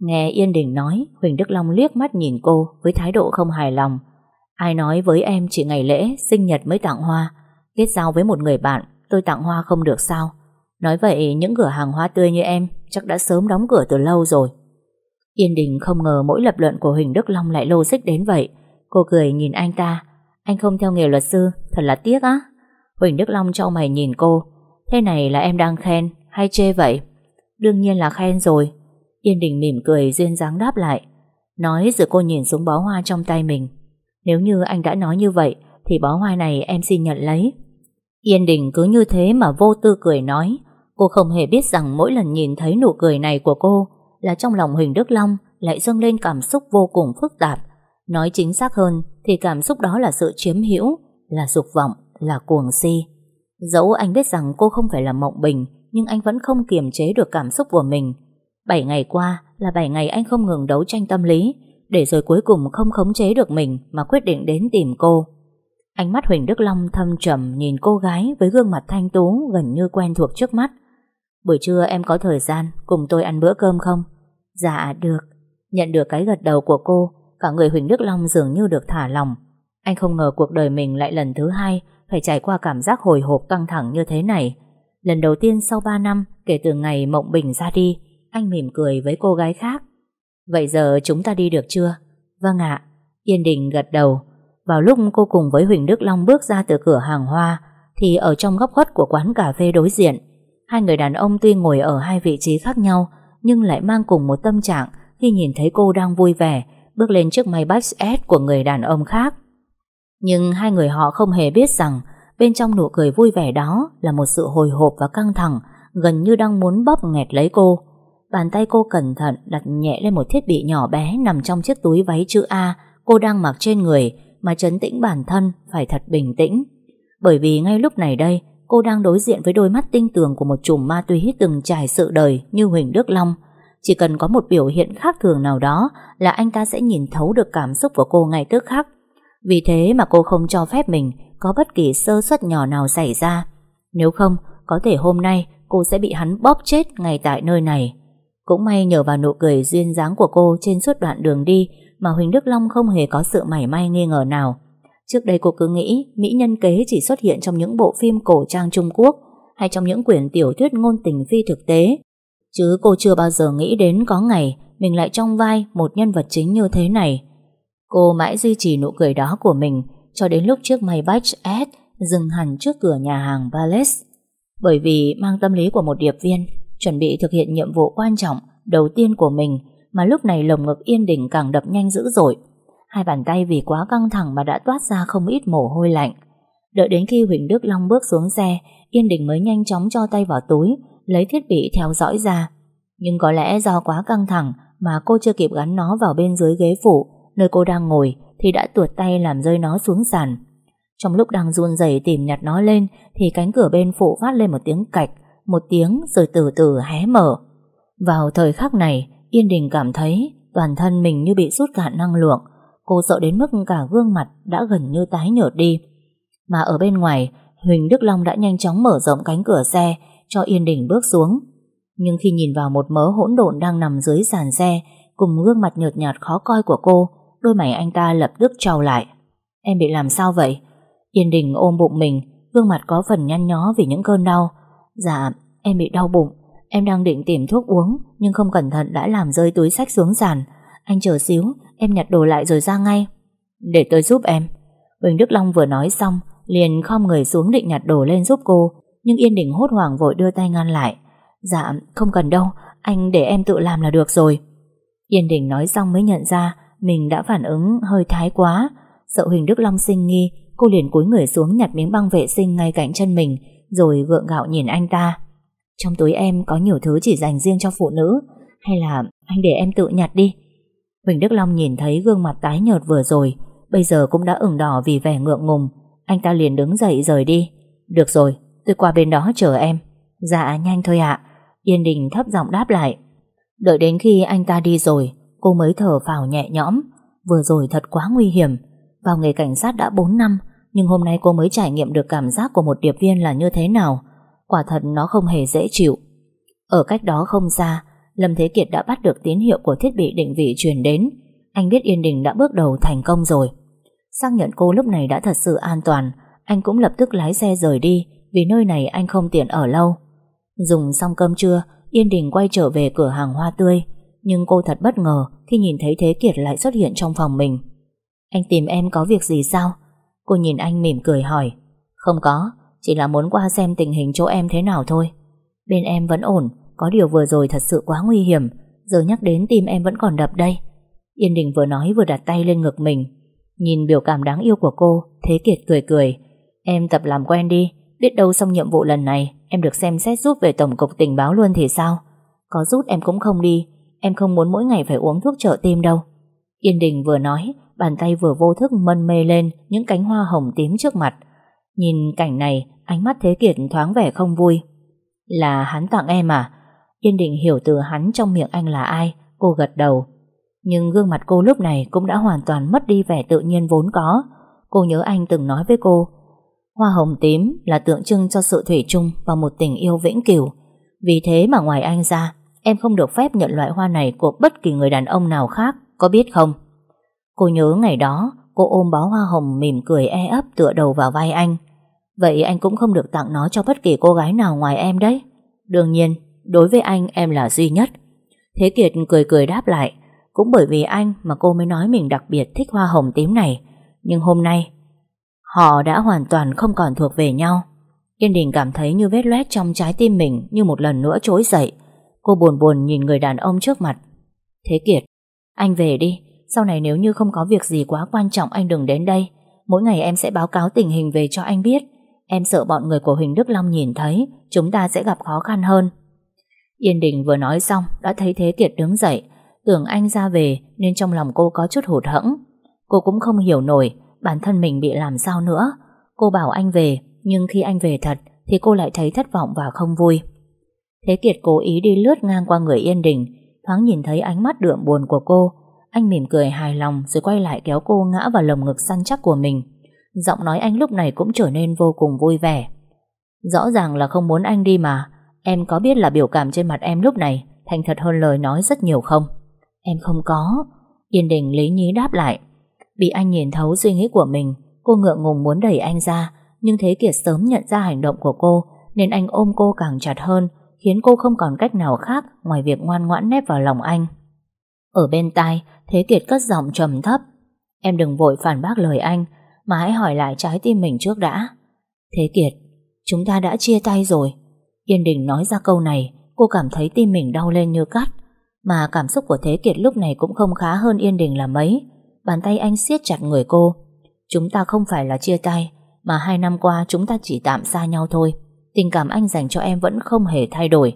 Nghe Yên Đình nói, Huỳnh Đức Long liếc mắt nhìn cô với thái độ không hài lòng. Ai nói với em chỉ ngày lễ, sinh nhật mới tặng hoa. Kết giao với một người bạn, tôi tặng hoa không được sao. Nói vậy những cửa hàng hoa tươi như em chắc đã sớm đóng cửa từ lâu rồi. Yên Đình không ngờ mỗi lập luận của Huỳnh Đức Long lại logic đến vậy. Cô cười nhìn anh ta. Anh không theo nghề luật sư, thật là tiếc á. Huỳnh Đức Long cho mày nhìn cô Thế này là em đang khen hay chê vậy Đương nhiên là khen rồi. Yên Đình mỉm cười duyên dáng đáp lại. Nói rồi cô nhìn xuống bó hoa trong tay mình. Nếu như anh đã nói như vậy Thì bó hoa này em xin nhận lấy. Yên Đình cứ như thế mà vô tư cười nói. Cô không hề biết rằng mỗi lần nhìn thấy nụ cười này của cô Là trong lòng Huỳnh Đức Long Lại dâng lên cảm xúc vô cùng phức tạp. Nói chính xác hơn thì cảm xúc đó là sự chiếm hữu, là dục vọng, là cuồng si. Dẫu anh biết rằng cô không phải là mộng bình, nhưng anh vẫn không kiềm chế được cảm xúc của mình. Bảy ngày qua là bảy ngày anh không ngừng đấu tranh tâm lý, để rồi cuối cùng không khống chế được mình mà quyết định đến tìm cô. Ánh mắt Huỳnh Đức Long thâm trầm nhìn cô gái với gương mặt thanh tú gần như quen thuộc trước mắt. Buổi trưa em có thời gian cùng tôi ăn bữa cơm không? Dạ được. Nhận được cái gật đầu của cô, cả người Huỳnh Đức Long dường như được thả lòng. Anh không ngờ cuộc đời mình lại lần thứ hai phải trải qua cảm giác hồi hộp căng thẳng như thế này. Lần đầu tiên sau 3 năm kể từ ngày Mộng Bình ra đi, anh mỉm cười với cô gái khác. Vậy giờ chúng ta đi được chưa? Vâng ạ. Yên Đình gật đầu. Vào lúc cô cùng với Huỳnh Đức Long bước ra từ cửa hàng hoa, thì ở trong góc khuất của quán cà phê đối diện, hai người đàn ông tuy ngồi ở hai vị trí khác nhau, nhưng lại mang cùng một tâm trạng khi nhìn thấy cô đang vui vẻ, bước lên chiếc máy bách S của người đàn ông khác. Nhưng hai người họ không hề biết rằng bên trong nụ cười vui vẻ đó là một sự hồi hộp và căng thẳng, gần như đang muốn bóp nghẹt lấy cô. Bàn tay cô cẩn thận đặt nhẹ lên một thiết bị nhỏ bé nằm trong chiếc túi váy chữ A cô đang mặc trên người mà chấn tĩnh bản thân phải thật bình tĩnh. Bởi vì ngay lúc này đây cô đang đối diện với đôi mắt tinh tường của một chùm ma túy từng trải sự đời như Huỳnh Đức Long. Chỉ cần có một biểu hiện khác thường nào đó là anh ta sẽ nhìn thấu được cảm xúc của cô ngay tức khắc. Vì thế mà cô không cho phép mình có bất kỳ sơ suất nhỏ nào xảy ra. Nếu không, có thể hôm nay cô sẽ bị hắn bóp chết ngay tại nơi này. Cũng may nhờ vào nụ cười duyên dáng của cô trên suốt đoạn đường đi mà Huỳnh Đức Long không hề có sự mảy may nghi ngờ nào. Trước đây cô cứ nghĩ mỹ nhân kế chỉ xuất hiện trong những bộ phim cổ trang Trung Quốc hay trong những quyển tiểu thuyết ngôn tình phi thực tế. Chứ cô chưa bao giờ nghĩ đến có ngày mình lại trong vai một nhân vật chính như thế này. Cô mãi duy trì nụ cười đó của mình cho đến lúc chiếc máy batch S dừng hẳn trước cửa nhà hàng Palace. Bởi vì mang tâm lý của một điệp viên chuẩn bị thực hiện nhiệm vụ quan trọng đầu tiên của mình mà lúc này lồng ngực yên đỉnh càng đập nhanh dữ dội. Hai bàn tay vì quá căng thẳng mà đã toát ra không ít mồ hôi lạnh. Đợi đến khi Huỳnh Đức Long bước xuống xe, Yên Đình mới nhanh chóng cho tay vào túi, lấy thiết bị theo dõi ra. Nhưng có lẽ do quá căng thẳng mà cô chưa kịp gắn nó vào bên dưới ghế phụ, nơi cô đang ngồi, thì đã tuột tay làm rơi nó xuống sàn. Trong lúc đang run rẩy tìm nhặt nó lên, thì cánh cửa bên phụ phát lên một tiếng cạch, một tiếng rồi từ từ hé mở. Vào thời khắc này, Yên Đình cảm thấy toàn thân mình như bị rút cạn năng lượng. Cô sợ đến mức cả gương mặt đã gần như tái nhợt đi. Mà ở bên ngoài, Huỳnh Đức Long đã nhanh chóng mở rộng cánh cửa xe cho Yên Đình bước xuống. Nhưng khi nhìn vào một mớ hỗn độn đang nằm dưới sàn xe cùng gương mặt nhợt nhạt khó coi của cô, đôi mày anh ta lập tức trao lại. Em bị làm sao vậy? Yên Đình ôm bụng mình, gương mặt có phần nhăn nhó vì những cơn đau. Dạ, em bị đau bụng. Em đang định tìm thuốc uống, nhưng không cẩn thận đã làm rơi túi sách xuống sàn. Anh chờ xíu, em nhặt đồ lại rồi ra ngay. Để tôi giúp em. Huỳnh Đức Long vừa nói xong, liền khom người xuống định nhặt đồ lên giúp cô, nhưng Yên Đình hốt hoảng vội đưa tay ngăn lại. Dạ, không cần đâu, anh để em tự làm là được rồi. Yên Đình nói xong mới nhận ra mình đã phản ứng hơi thái quá. Sợ Huỳnh Đức Long sinh nghi, cô liền cúi người xuống nhặt miếng băng vệ sinh ngay cạnh chân mình, rồi gượng gạo nhìn anh ta. Trong túi em có nhiều thứ chỉ dành riêng cho phụ nữ, hay là anh để em tự nhặt đi. Huỳnh Đức Long nhìn thấy gương mặt tái nhợt vừa rồi, bây giờ cũng đã ửng đỏ vì vẻ ngượng ngùng. Anh ta liền đứng dậy rời đi. Được rồi, tôi qua bên đó chờ em. Dạ nhanh thôi ạ. Yên Đình thấp giọng đáp lại. Đợi đến khi anh ta đi rồi, cô mới thở phào nhẹ nhõm. Vừa rồi thật quá nguy hiểm. Vào nghề cảnh sát đã 4 năm, nhưng hôm nay cô mới trải nghiệm được cảm giác của một điệp viên là như thế nào. Quả thật nó không hề dễ chịu. Ở cách đó không xa, Lâm Thế Kiệt đã bắt được tín hiệu của thiết bị định vị truyền đến. Anh biết Yên Đình đã bước đầu thành công rồi. Xác nhận cô lúc này đã thật sự an toàn, anh cũng lập tức lái xe rời đi vì nơi này anh không tiện ở lâu. Dùng xong cơm trưa, Yên Đình quay trở về cửa hàng hoa tươi, nhưng cô thật bất ngờ khi nhìn thấy Thế Kiệt lại xuất hiện trong phòng mình. Anh tìm em có việc gì sao? Cô nhìn anh mỉm cười hỏi. Không có, chỉ là muốn qua xem tình hình chỗ em thế nào thôi. Bên em vẫn ổn, có điều vừa rồi thật sự quá nguy hiểm, giờ nhắc đến tim em vẫn còn đập đây. Yên Đình vừa nói vừa đặt tay lên ngực mình. Nhìn biểu cảm đáng yêu của cô, Thế Kiệt cười cười. Em tập làm quen đi, biết đâu xong nhiệm vụ lần này em được xem xét giúp về tổng cục tình báo luôn thì sao? Có rút em cũng không đi, em không muốn mỗi ngày phải uống thuốc trợ tim đâu. Yên Đình vừa nói, Bàn tay vừa vô thức mân mê lên Những cánh hoa hồng tím trước mặt. Nhìn cảnh này Ánh mắt Thế Kiệt thoáng vẻ không vui. Là hắn tặng em à? Yên định hiểu từ hắn trong miệng anh là ai Cô gật đầu. Nhưng gương mặt cô lúc này cũng đã hoàn toàn mất đi vẻ tự nhiên vốn có. Cô nhớ anh từng nói với cô Hoa hồng tím là tượng trưng cho sự thủy chung Và một tình yêu vĩnh cửu. Vì thế mà ngoài anh ra Em không được phép nhận loại hoa này của bất kỳ người đàn ông nào khác, Có biết không? Cô nhớ ngày đó, Cô ôm bó hoa hồng mỉm cười e ấp tựa đầu vào vai anh. Vậy anh cũng không được tặng nó cho bất kỳ cô gái nào ngoài em đấy. Đương nhiên, Đối với anh, em là duy nhất. Thế Kiệt cười cười đáp lại, Cũng bởi vì anh mà cô mới nói mình đặc biệt thích hoa hồng tím này. Nhưng hôm nay, Họ đã hoàn toàn không còn thuộc về nhau. Yên Đình cảm thấy như vết loét trong trái tim mình Như một lần nữa trỗi dậy. Cô buồn buồn nhìn người đàn ông trước mặt. Thế Kiệt, Anh về đi. Sau này nếu như không có việc gì quá quan trọng, anh đừng đến đây. Mỗi ngày em sẽ báo cáo tình hình về cho anh biết. Em sợ bọn người của Huỳnh Đức Long nhìn thấy, Chúng ta sẽ gặp khó khăn hơn. Yên Đình vừa nói xong, Đã thấy Thế Kiệt đứng dậy. Tưởng anh ra về, Nên trong lòng cô có chút hụt hẫng. Cô cũng không hiểu nổi, Bản thân mình bị làm sao nữa. Cô bảo anh về, Nhưng khi anh về thật, Thì cô lại thấy thất vọng và không vui. Thế Kiệt cố ý đi lướt ngang qua người Yên Đình, Thoáng nhìn thấy ánh mắt đượm buồn của cô. Anh mỉm cười hài lòng Rồi quay lại kéo cô ngã vào lồng ngực săn chắc của mình. Giọng nói anh lúc này cũng trở nên vô cùng vui vẻ. Rõ ràng là không muốn anh đi mà. Em có biết là biểu cảm trên mặt em lúc này Thành thật hơn lời nói rất nhiều không? Em không có. Yên Đình lý nhí đáp lại. Bị anh nhìn thấu suy nghĩ của mình, Cô ngượng ngùng muốn đẩy anh ra, Nhưng Thế Kiệt sớm nhận ra hành động của cô, Nên anh ôm cô càng chặt hơn Khiến cô không còn cách nào khác Ngoài việc ngoan ngoãn nép vào lòng anh. Ở bên tai, Thế Kiệt cất giọng trầm thấp. Em đừng vội phản bác lời anh, Mà hãy hỏi lại trái tim mình trước đã. Thế Kiệt, Chúng ta đã chia tay rồi. Yên Đình nói ra câu này, Cô cảm thấy tim mình đau lên như cắt. Mà cảm xúc của Thế Kiệt lúc này cũng không khá hơn Yên Đình là mấy. Bàn tay anh siết chặt người cô. Chúng ta không phải là chia tay, Mà hai năm qua chúng ta chỉ tạm xa nhau thôi. Tình cảm anh dành cho em vẫn không hề thay đổi.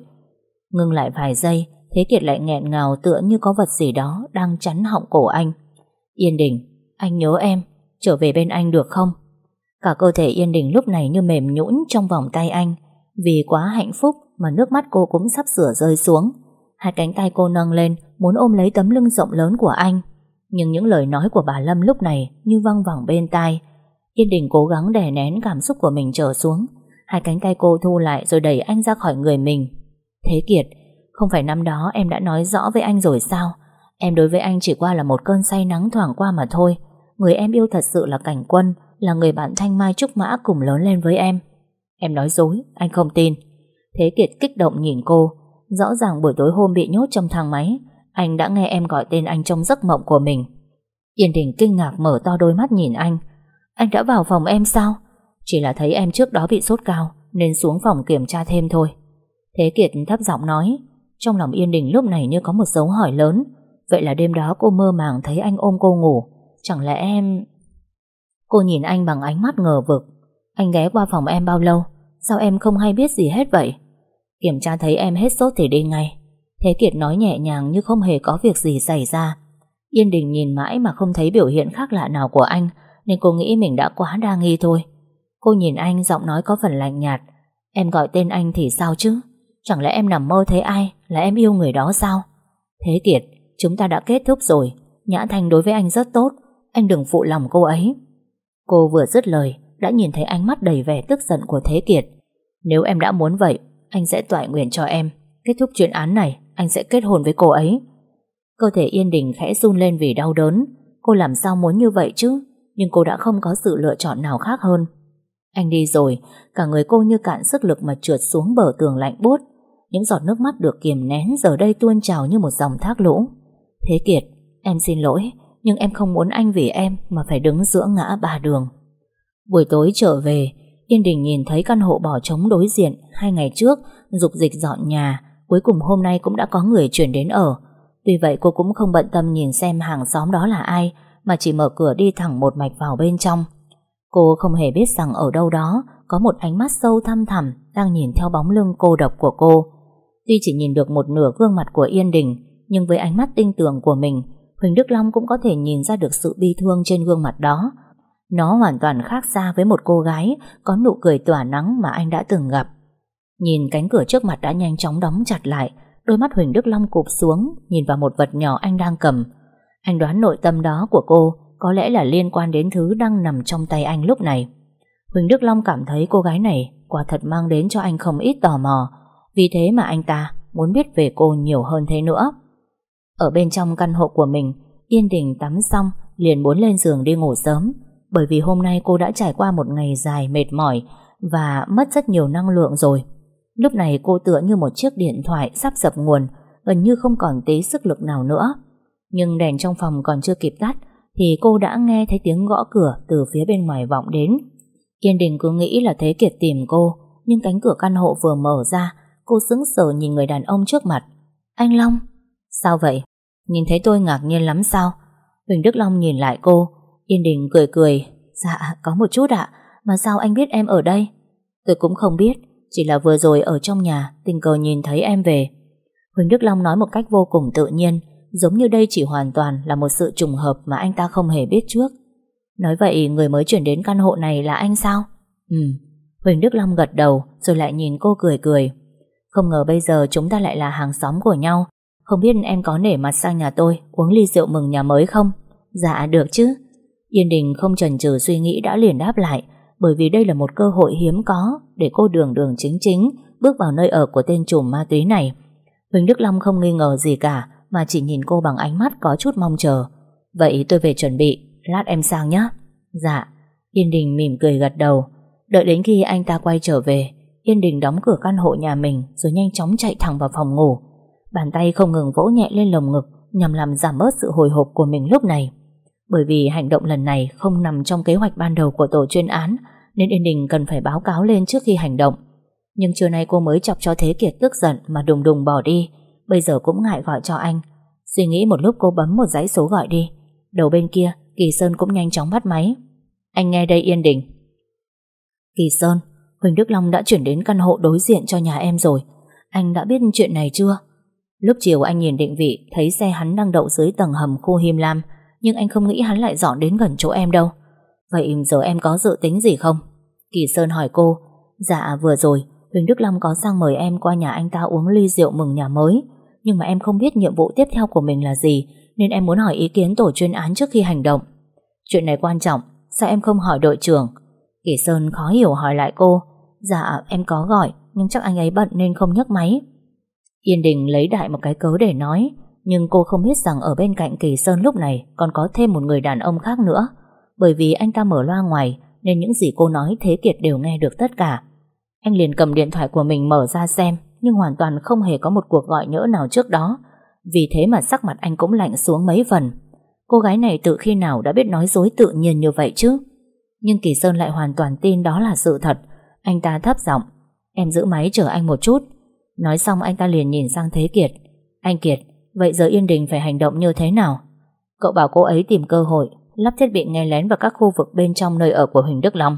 Ngưng lại vài giây Thế Kiệt lại nghẹn ngào tựa như có vật gì đó Đang chắn họng cổ anh. Yên Đình, anh nhớ em Trở về bên anh được không? Cả cơ thể Yên Đình lúc này như mềm nhũn Trong vòng tay anh. Vì quá hạnh phúc mà nước mắt cô cũng sắp sửa rơi xuống. Hai cánh tay cô nâng lên Muốn ôm lấy tấm lưng rộng lớn của anh. Nhưng những lời nói của bà Lâm lúc này như văng vẳng bên tai. Yên Đình cố gắng đè nén cảm xúc của mình trở xuống. Hai cánh tay cô thu lại rồi đẩy anh ra khỏi người mình. Thế Kiệt, không phải năm đó em đã nói rõ với anh rồi sao? Em đối với anh chỉ qua là một cơn say nắng thoảng qua mà thôi. Người em yêu thật sự là Cảnh Quân, là người bạn thanh mai trúc mã cùng lớn lên với em. Em nói dối, anh không tin. Thế Kiệt kích động nhìn cô. Rõ ràng buổi tối hôm bị nhốt trong thang máy, anh đã nghe em gọi tên anh trong giấc mộng của mình Yên Đình kinh ngạc mở to đôi mắt nhìn anh Anh đã vào phòng em sao chỉ là thấy em trước đó bị sốt cao Nên xuống phòng kiểm tra thêm thôi. Thế Kiệt thấp giọng nói Trong lòng Yên Đình lúc này như có một dấu hỏi lớn. Vậy là đêm đó cô mơ màng thấy anh ôm cô ngủ. Chẳng lẽ em... Cô nhìn anh bằng ánh mắt ngờ vực. Anh ghé qua phòng em bao lâu? Sao em không hay biết gì hết vậy? Kiểm tra thấy em hết sốt thì đi ngay. Thế Kiệt nói nhẹ nhàng như không hề có việc gì xảy ra. Yên Đình nhìn mãi mà không thấy biểu hiện khác lạ nào của anh, nên cô nghĩ mình đã quá đa nghi thôi. Cô nhìn anh giọng nói có phần lạnh nhạt. Em gọi tên anh thì sao chứ? Chẳng lẽ em nằm mơ thấy ai là em yêu người đó sao? Thế Kiệt, chúng ta đã kết thúc rồi. Nhã Thanh đối với anh rất tốt. Anh đừng phụ lòng cô ấy. Cô vừa dứt lời, đã nhìn thấy ánh mắt đầy vẻ tức giận của Thế Kiệt. Nếu em đã muốn vậy, anh sẽ tọa nguyện cho em. Kết thúc chuyện án này anh sẽ kết hôn với cô ấy. Cơ thể Yên Đình khẽ run lên vì đau đớn. Cô làm sao muốn như vậy chứ? Nhưng cô đã không có sự lựa chọn nào khác hơn. Anh đi rồi, cả người cô như cạn sức lực mà trượt xuống bờ tường lạnh buốt. Những giọt nước mắt được kiềm nén giờ đây tuôn trào như một dòng thác lũ. Thế Kiệt, em xin lỗi, nhưng em không muốn anh vì em mà phải đứng giữa ngã ba đường. Buổi tối trở về, Yên Đình nhìn thấy căn hộ bỏ trống đối diện hai ngày trước, dục dịch dọn nhà, Cuối cùng hôm nay cũng đã có người chuyển đến ở Tuy vậy cô cũng không bận tâm nhìn xem hàng xóm đó là ai Mà chỉ mở cửa đi thẳng một mạch vào bên trong Cô không hề biết rằng ở đâu đó Có một ánh mắt sâu thăm thẳm Đang nhìn theo bóng lưng cô độc của cô Tuy chỉ nhìn được một nửa gương mặt của Yên Đình Nhưng với ánh mắt tinh tường của mình Huỳnh Đức Long cũng có thể nhìn ra được sự bi thương trên gương mặt đó. Nó hoàn toàn khác xa với một cô gái có nụ cười tỏa nắng mà anh đã từng gặp. Nhìn cánh cửa trước mặt đã nhanh chóng đóng chặt lại, đôi mắt Huỳnh Đức Long cụp xuống, nhìn vào một vật nhỏ anh đang cầm. Anh đoán nội tâm đó của cô có lẽ là liên quan đến thứ đang nằm trong tay anh lúc này. Huỳnh Đức Long cảm thấy cô gái này quả thật mang đến cho anh không ít tò mò, vì thế mà anh ta muốn biết về cô nhiều hơn thế nữa. Ở bên trong căn hộ của mình, Yên Đình tắm xong liền muốn lên giường đi ngủ sớm, bởi vì hôm nay cô đã trải qua một ngày dài mệt mỏi và mất rất nhiều năng lượng rồi. Lúc này cô tựa như một chiếc điện thoại sắp dập nguồn, gần như không còn tí sức lực nào nữa. Nhưng đèn trong phòng còn chưa kịp tắt, thì cô đã nghe thấy tiếng gõ cửa từ phía bên ngoài vọng đến. Kiên Đình cứ nghĩ là Thế Kiệt tìm cô, nhưng cánh cửa căn hộ vừa mở ra, cô sững sờ nhìn người đàn ông trước mặt. Anh Long, sao vậy? Nhìn thấy tôi ngạc nhiên lắm sao? Huỳnh Đức Long nhìn lại cô, Yên Đình cười cười. Dạ, có một chút ạ, mà sao anh biết em ở đây? Tôi cũng không biết, chỉ là vừa rồi ở trong nhà tình cờ nhìn thấy em về. Huỳnh Đức Long nói một cách vô cùng tự nhiên, giống như đây chỉ hoàn toàn là một sự trùng hợp mà anh ta không hề biết trước. Nói vậy, người mới chuyển đến căn hộ này là anh sao? Ừ. Huỳnh Đức Long gật đầu, rồi lại nhìn cô cười cười. Không ngờ bây giờ chúng ta lại là hàng xóm của nhau. Không biết em có nể mặt sang nhà tôi, uống ly rượu mừng nhà mới không? Dạ được chứ. Yên Đình không chần chừ suy nghĩ đã liền đáp lại, bởi vì đây là một cơ hội hiếm có để cô đường đường chính chính bước vào nơi ở của tên trùm ma túy này. Huỳnh Đức Long không nghi ngờ gì cả mà chỉ nhìn cô bằng ánh mắt có chút mong chờ. Vậy tôi về chuẩn bị, lát em sang nhé. Dạ, Yên Đình mỉm cười gật đầu. Đợi đến khi anh ta quay trở về, Yên Đình đóng cửa căn hộ nhà mình rồi nhanh chóng chạy thẳng vào phòng ngủ. Bàn tay không ngừng vỗ nhẹ lên lồng ngực nhằm làm giảm bớt sự hồi hộp của mình lúc này. Bởi vì hành động lần này không nằm trong kế hoạch ban đầu của tổ chuyên án nên Yên Đình cần phải báo cáo lên trước khi hành động. Nhưng trưa nay cô mới chọc cho Thế Kiệt tức giận mà đùng đùng bỏ đi. Bây giờ cũng ngại gọi cho anh. Suy nghĩ một lúc cô bấm một dãy số gọi đi. Đầu bên kia, Kỳ Sơn cũng nhanh chóng bắt máy. Anh nghe đây Yên Đình. Kỳ Sơn, Huỳnh Đức Long đã chuyển đến căn hộ đối diện cho nhà em rồi. Anh đã biết chuyện này chưa? Lúc chiều anh nhìn định vị, thấy xe hắn đang đậu dưới tầng hầm khu Him Lam, nhưng anh không nghĩ hắn lại dọn đến gần chỗ em đâu. Vậy giờ em có dự tính gì không? Kỳ Sơn hỏi cô. Dạ vừa rồi, Huỳnh Đức Long có sang mời em qua nhà anh ta uống ly rượu mừng nhà mới. Nhưng mà em không biết nhiệm vụ tiếp theo của mình là gì, nên em muốn hỏi ý kiến tổ chuyên án trước khi hành động. Chuyện này quan trọng, sao em không hỏi đội trưởng? Kỳ Sơn khó hiểu hỏi lại cô. Dạ em có gọi, nhưng chắc anh ấy bận nên không nhấc máy. Yên Đình lấy đại một cái cớ để nói, nhưng cô không biết rằng ở bên cạnh Kỳ Sơn lúc này còn có thêm một người đàn ông khác nữa. Bởi vì anh ta mở loa ngoài Nên những gì cô nói Thế Kiệt đều nghe được tất cả Anh liền cầm điện thoại của mình mở ra xem nhưng hoàn toàn không hề có một cuộc gọi nhỡ nào trước đó. Vì thế mà sắc mặt anh cũng lạnh xuống mấy phần. Cô gái này từ khi nào đã biết nói dối tự nhiên như vậy chứ? Nhưng Kỳ Sơn lại hoàn toàn tin đó là sự thật. Anh ta thấp giọng Em giữ máy chờ anh một chút. Nói xong anh ta liền nhìn sang Thế Kiệt. Anh Kiệt, vậy giờ Yên Đình phải hành động như thế nào? Cậu bảo cô ấy tìm cơ hội lắp thiết bị nghe lén vào các khu vực bên trong nơi ở của Huỳnh Đức Long,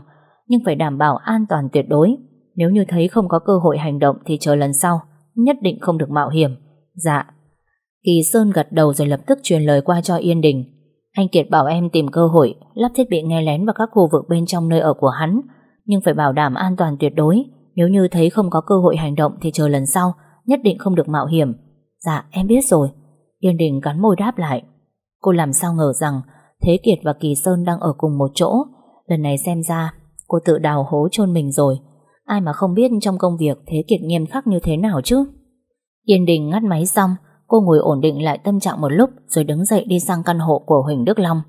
nhưng phải đảm bảo an toàn tuyệt đối. Nếu như thấy không có cơ hội hành động thì chờ lần sau, nhất định không được mạo hiểm. Dạ. Kỳ Sơn gật đầu rồi lập tức truyền lời qua cho Yên Đình. Anh Kiệt bảo em tìm cơ hội lắp thiết bị nghe lén vào các khu vực bên trong nơi ở của hắn, nhưng phải bảo đảm an toàn tuyệt đối. Nếu như thấy không có cơ hội hành động thì chờ lần sau, nhất định không được mạo hiểm. Dạ, em biết rồi. Yên Đình cắn môi đáp lại. Cô làm sao ngờ rằng Thế Kiệt và Kỳ Sơn đang ở cùng một chỗ Lần này xem ra Cô tự đào hố chôn mình rồi Ai mà không biết trong công việc Thế Kiệt nghiêm khắc như thế nào chứ? Yên Đình ngắt máy xong, Cô ngồi ổn định lại tâm trạng một lúc Rồi đứng dậy đi sang căn hộ của Huỳnh Đức Long.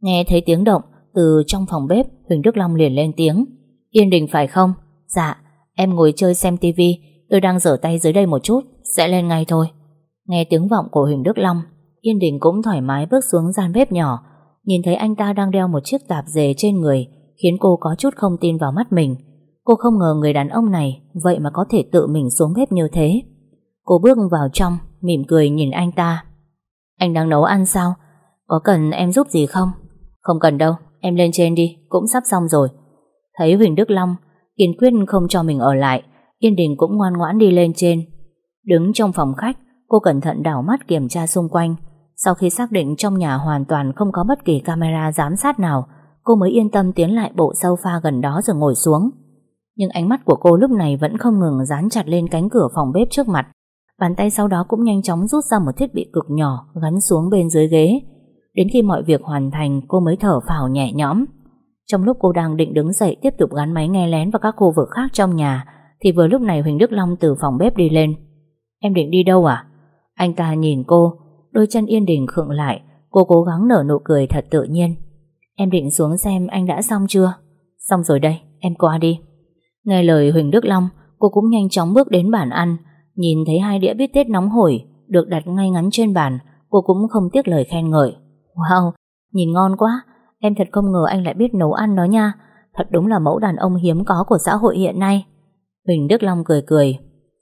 Nghe thấy tiếng động, Từ trong phòng bếp, Huỳnh Đức Long liền lên tiếng. Yên Đình phải không? Dạ Em ngồi chơi xem tivi Tôi đang rửa tay dưới đây một chút, Sẽ lên ngay thôi. Nghe tiếng vọng của Huỳnh Đức Long, Yên Đình cũng thoải mái bước xuống gian bếp nhỏ. Nhìn thấy anh ta đang đeo một chiếc tạp dề trên người, Khiến cô có chút không tin vào mắt mình. Cô không ngờ người đàn ông này Vậy mà có thể tự mình xuống bếp như thế. Cô bước vào trong Mỉm cười nhìn anh ta. Anh đang nấu ăn sao? Có cần em giúp gì không? Không cần đâu em lên trên đi Cũng sắp xong rồi. Thấy Huỳnh Đức Long kiên quyết không cho mình ở lại Yên Đình cũng ngoan ngoãn đi lên trên. Đứng trong phòng khách Cô cẩn thận đảo mắt kiểm tra xung quanh. Sau khi xác định trong nhà hoàn toàn không có bất kỳ camera giám sát nào, cô mới yên tâm tiến lại bộ sofa gần đó rồi ngồi xuống. Nhưng ánh mắt của cô lúc này vẫn không ngừng dán chặt lên cánh cửa phòng bếp trước mặt. Bàn tay sau đó cũng nhanh chóng rút ra một thiết bị cực nhỏ gắn xuống bên dưới ghế. Đến khi mọi việc hoàn thành cô mới thở phào nhẹ nhõm. Trong lúc cô đang định đứng dậy tiếp tục gắn máy nghe lén vào các khu vực khác trong nhà thì vừa lúc này Huỳnh Đức Long từ phòng bếp đi lên. Em định đi đâu à? Anh ta nhìn cô, đôi chân yên đình khựng lại, cô cố gắng nở nụ cười thật tự nhiên. Em định xuống xem anh đã xong chưa? Xong rồi đây, em qua đi. Nghe lời Huỳnh Đức Long, cô cũng nhanh chóng bước đến bàn ăn, nhìn thấy hai đĩa bít tết nóng hổi được đặt ngay ngắn trên bàn, cô cũng không tiếc lời khen ngợi. Wow, nhìn ngon quá, em thật không ngờ anh lại biết nấu ăn đó nha, thật đúng là mẫu đàn ông hiếm có của xã hội hiện nay. Huỳnh Đức Long cười cười,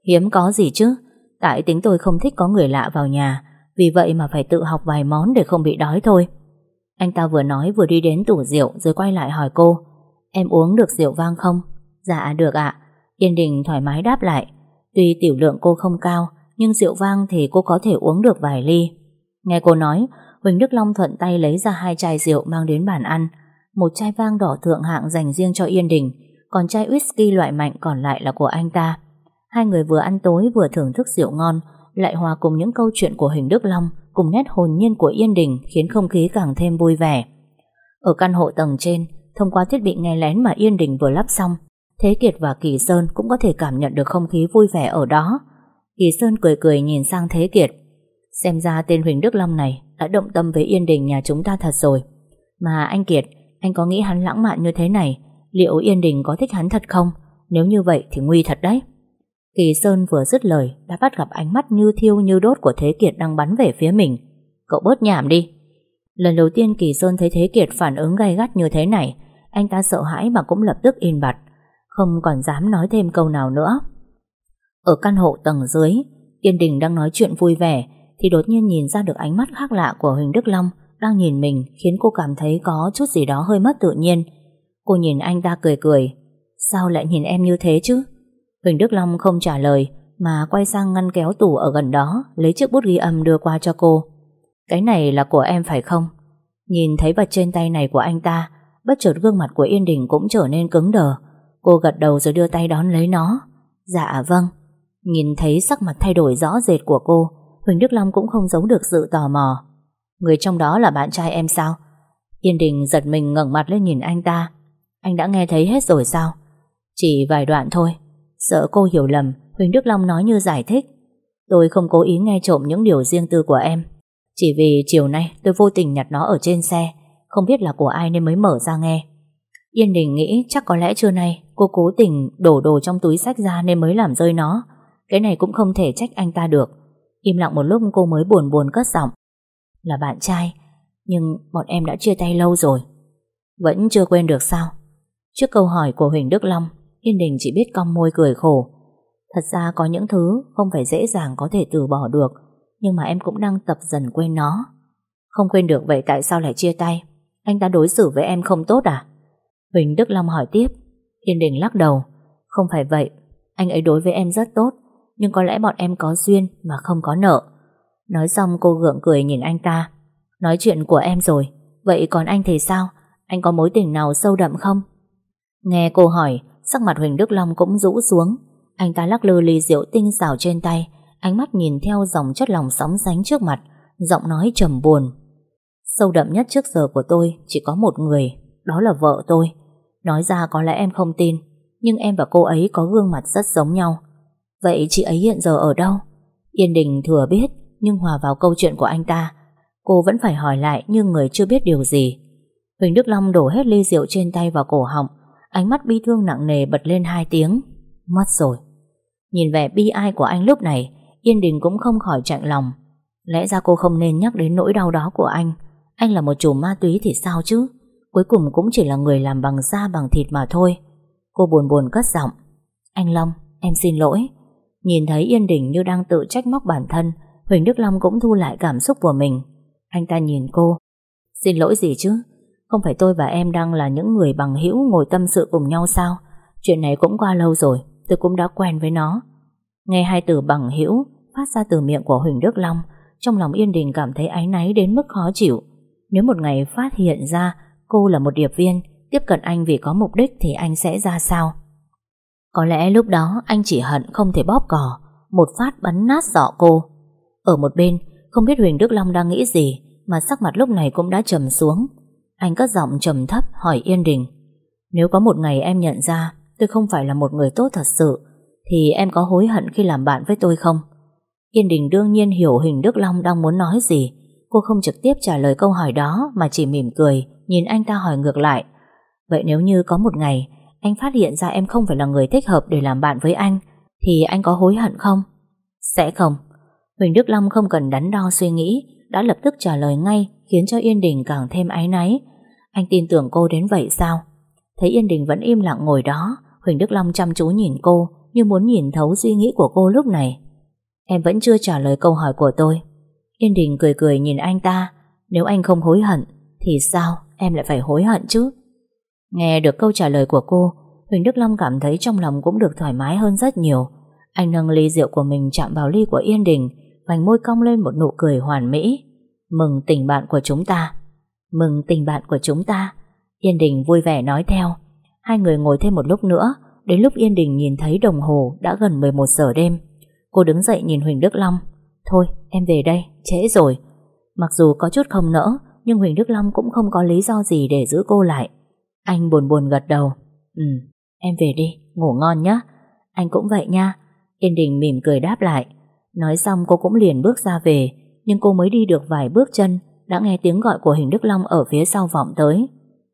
hiếm có gì chứ, tại tính tôi không thích có người lạ vào nhà, vì vậy mà phải tự học vài món để không bị đói thôi. Anh ta vừa nói vừa đi đến tủ rượu rồi quay lại hỏi cô, em uống được rượu vang không? Dạ được ạ. Yên Đình thoải mái đáp lại. Tuy tiểu lượng cô không cao, nhưng rượu vang thì cô có thể uống được vài ly. Nghe cô nói, Huỳnh Đức Long thuận tay lấy ra hai chai rượu mang đến bàn ăn. Một chai vang đỏ thượng hạng dành riêng cho Yên Đình, còn chai whisky loại mạnh còn lại là của anh ta. Hai người vừa ăn tối vừa thưởng thức rượu ngon, lại hòa cùng những câu chuyện của Huỳnh Đức Long cùng nét hồn nhiên của Yên Đình khiến không khí càng thêm vui vẻ. Ở căn hộ tầng trên, thông qua thiết bị nghe lén mà Yên Đình vừa lắp xong, Thế Kiệt và Kỳ Sơn cũng có thể cảm nhận được không khí vui vẻ ở đó. Kỳ Sơn cười cười nhìn sang Thế Kiệt. Xem ra tên Huỳnh Đức Long này đã động tâm với Yên Đình nhà chúng ta thật rồi. Mà anh Kiệt, anh có nghĩ hắn lãng mạn như thế này, liệu Yên Đình có thích hắn thật không? Nếu như vậy thì nguy thật đấy. Kỳ Sơn vừa dứt lời đã bắt gặp ánh mắt như thiêu như đốt của Thế Kiệt đang bắn về phía mình. Cậu bớt nhảm đi. Lần đầu tiên Kỳ Sơn thấy Thế Kiệt phản ứng gay gắt như thế này, anh ta sợ hãi mà cũng lập tức in bặt không còn dám nói thêm câu nào nữa. Ở căn hộ tầng dưới, Yên Đình đang nói chuyện vui vẻ, thì đột nhiên nhìn ra được ánh mắt khác lạ của Huỳnh Đức Long đang nhìn mình khiến cô cảm thấy có chút gì đó hơi mất tự nhiên. Cô nhìn anh ta cười cười. Sao lại nhìn em như thế chứ? Huỳnh Đức Long không trả lời mà quay sang ngăn kéo tủ ở gần đó lấy chiếc bút ghi âm đưa qua cho cô. Cái này là của em phải không? Nhìn thấy vật trên tay này của anh ta bất chợt gương mặt của Yên Đình cũng trở nên cứng đờ. Cô gật đầu rồi đưa tay đón lấy nó. Dạ vâng. Nhìn thấy sắc mặt thay đổi rõ rệt của cô, Huỳnh Đức Long cũng không giấu được sự tò mò. Người trong đó là bạn trai em sao? Yên Đình giật mình ngẩng mặt lên nhìn anh ta. Anh đã nghe thấy hết rồi sao? Chỉ vài đoạn thôi. Sợ cô hiểu lầm, Huỳnh Đức Long nói như giải thích. Tôi không cố ý nghe trộm những điều riêng tư của em. Chỉ vì chiều nay tôi vô tình nhặt nó ở trên xe, Không biết là của ai nên mới mở ra nghe. Yên Đình nghĩ chắc có lẽ trưa nay cô cố tình đổ đồ trong túi sách ra nên mới làm rơi nó. Cái này cũng không thể trách anh ta được. Im lặng một lúc cô mới buồn buồn cất giọng. Là bạn trai, nhưng bọn em đã chia tay lâu rồi. Vẫn chưa quên được sao? Trước câu hỏi của Huỳnh Đức Long, Yên Đình chỉ biết cong môi cười khổ. Thật ra có những thứ không phải dễ dàng có thể từ bỏ được, nhưng mà em cũng đang tập dần quên nó. Không quên được vậy tại sao lại chia tay? Anh ta đối xử với em không tốt à? Huỳnh Đức Long hỏi tiếp Thiên Đình lắc đầu. Không phải vậy, Anh ấy đối với em rất tốt, Nhưng có lẽ bọn em có duyên mà không có nợ. Nói xong cô gượng cười nhìn anh ta. Nói chuyện của em rồi, Vậy còn anh thì sao? Anh có mối tình nào sâu đậm không? Nghe cô hỏi, Sắc mặt Huỳnh Đức Long cũng rũ xuống. Anh ta lắc lư ly rượu tinh xảo trên tay, Ánh mắt nhìn theo dòng chất lòng sóng sánh trước mặt, Giọng nói trầm buồn. Sâu đậm nhất trước giờ của tôi Chỉ có một người, Đó là vợ tôi. Nói ra có lẽ em không tin, Nhưng em và cô ấy có gương mặt rất giống nhau. Vậy chị ấy hiện giờ ở đâu? Yên Đình thừa biết, Nhưng hòa vào câu chuyện của anh ta. Cô vẫn phải hỏi lại như người chưa biết điều gì. Huỳnh Đức Long đổ hết ly rượu trên tay vào cổ họng. Ánh mắt bi thương nặng nề bật lên hai tiếng. Mất rồi. Nhìn vẻ bi ai của anh lúc này, Yên Đình cũng không khỏi chạnh lòng. Lẽ ra cô không nên nhắc đến nỗi đau đó của anh. Anh là một chủ ma túy thì sao chứ? Cuối cùng cũng chỉ là người làm bằng da bằng thịt mà thôi. Cô buồn buồn cất giọng. Anh Long, em xin lỗi. Nhìn thấy Yên Đình như đang tự trách móc bản thân Huỳnh Đức Long cũng thu lại cảm xúc của mình. Anh ta nhìn cô. Xin lỗi gì chứ? Không phải tôi và em đang là những người bằng hữu Ngồi tâm sự cùng nhau sao? Chuyện này cũng qua lâu rồi Tôi cũng đã quen với nó. Nghe hai từ bằng hữu Phát ra từ miệng của Huỳnh Đức Long trong lòng Yên Đình cảm thấy áy náy đến mức khó chịu. Nếu một ngày phát hiện ra cô là một điệp viên, tiếp cận anh vì có mục đích thì anh sẽ ra sao? Có lẽ lúc đó anh chỉ hận không thể bóp cò, một phát bắn nát dọ cô. Ở một bên, không biết Huỳnh Đức Long đang nghĩ gì, mà sắc mặt lúc này cũng đã trầm xuống. Anh cất giọng trầm thấp hỏi Yên Đình. Nếu có một ngày em nhận ra tôi không phải là một người tốt thật sự, thì em có hối hận khi làm bạn với tôi không? Yên Đình đương nhiên hiểu Huỳnh Đức Long đang muốn nói gì. Cô không trực tiếp trả lời câu hỏi đó mà chỉ mỉm cười, nhìn anh ta hỏi ngược lại. Vậy nếu như có một ngày anh phát hiện ra em không phải là người thích hợp để làm bạn với anh, thì anh có hối hận không? Sẽ không. Huỳnh Đức Long không cần đắn đo suy nghĩ, đã lập tức trả lời ngay, khiến cho Yên Đình càng thêm áy náy. Anh tin tưởng cô đến vậy sao? Thấy Yên Đình vẫn im lặng ngồi đó, Huỳnh Đức Long chăm chú nhìn cô, như muốn nhìn thấu suy nghĩ của cô lúc này. Em vẫn chưa trả lời câu hỏi của tôi. Yên Đình cười cười nhìn anh ta, nếu anh không hối hận, thì sao em lại phải hối hận chứ? Nghe được câu trả lời của cô, Huỳnh Đức Long cảm thấy trong lòng cũng được thoải mái hơn rất nhiều. Anh nâng ly rượu của mình chạm vào ly của Yên Đình, vành môi cong lên một nụ cười hoàn mỹ. Mừng tình bạn của chúng ta. Mừng tình bạn của chúng ta. Yên Đình vui vẻ nói theo. Hai người ngồi thêm một lúc nữa, đến lúc Yên Đình nhìn thấy đồng hồ đã gần 11 giờ đêm. Cô đứng dậy nhìn Huỳnh Đức Long. Thôi, em về đây, trễ rồi. Mặc dù có chút không nỡ, nhưng Huỳnh Đức Long cũng không có lý do gì để giữ cô lại. Anh buồn buồn gật đầu. Ừ, em về đi, ngủ ngon nhé. Anh cũng vậy nha. Yên Đình mỉm cười đáp lại. Nói xong cô cũng liền bước ra về, nhưng cô mới đi được vài bước chân, đã nghe tiếng gọi của huỳnh Đức Long ở phía sau vọng tới.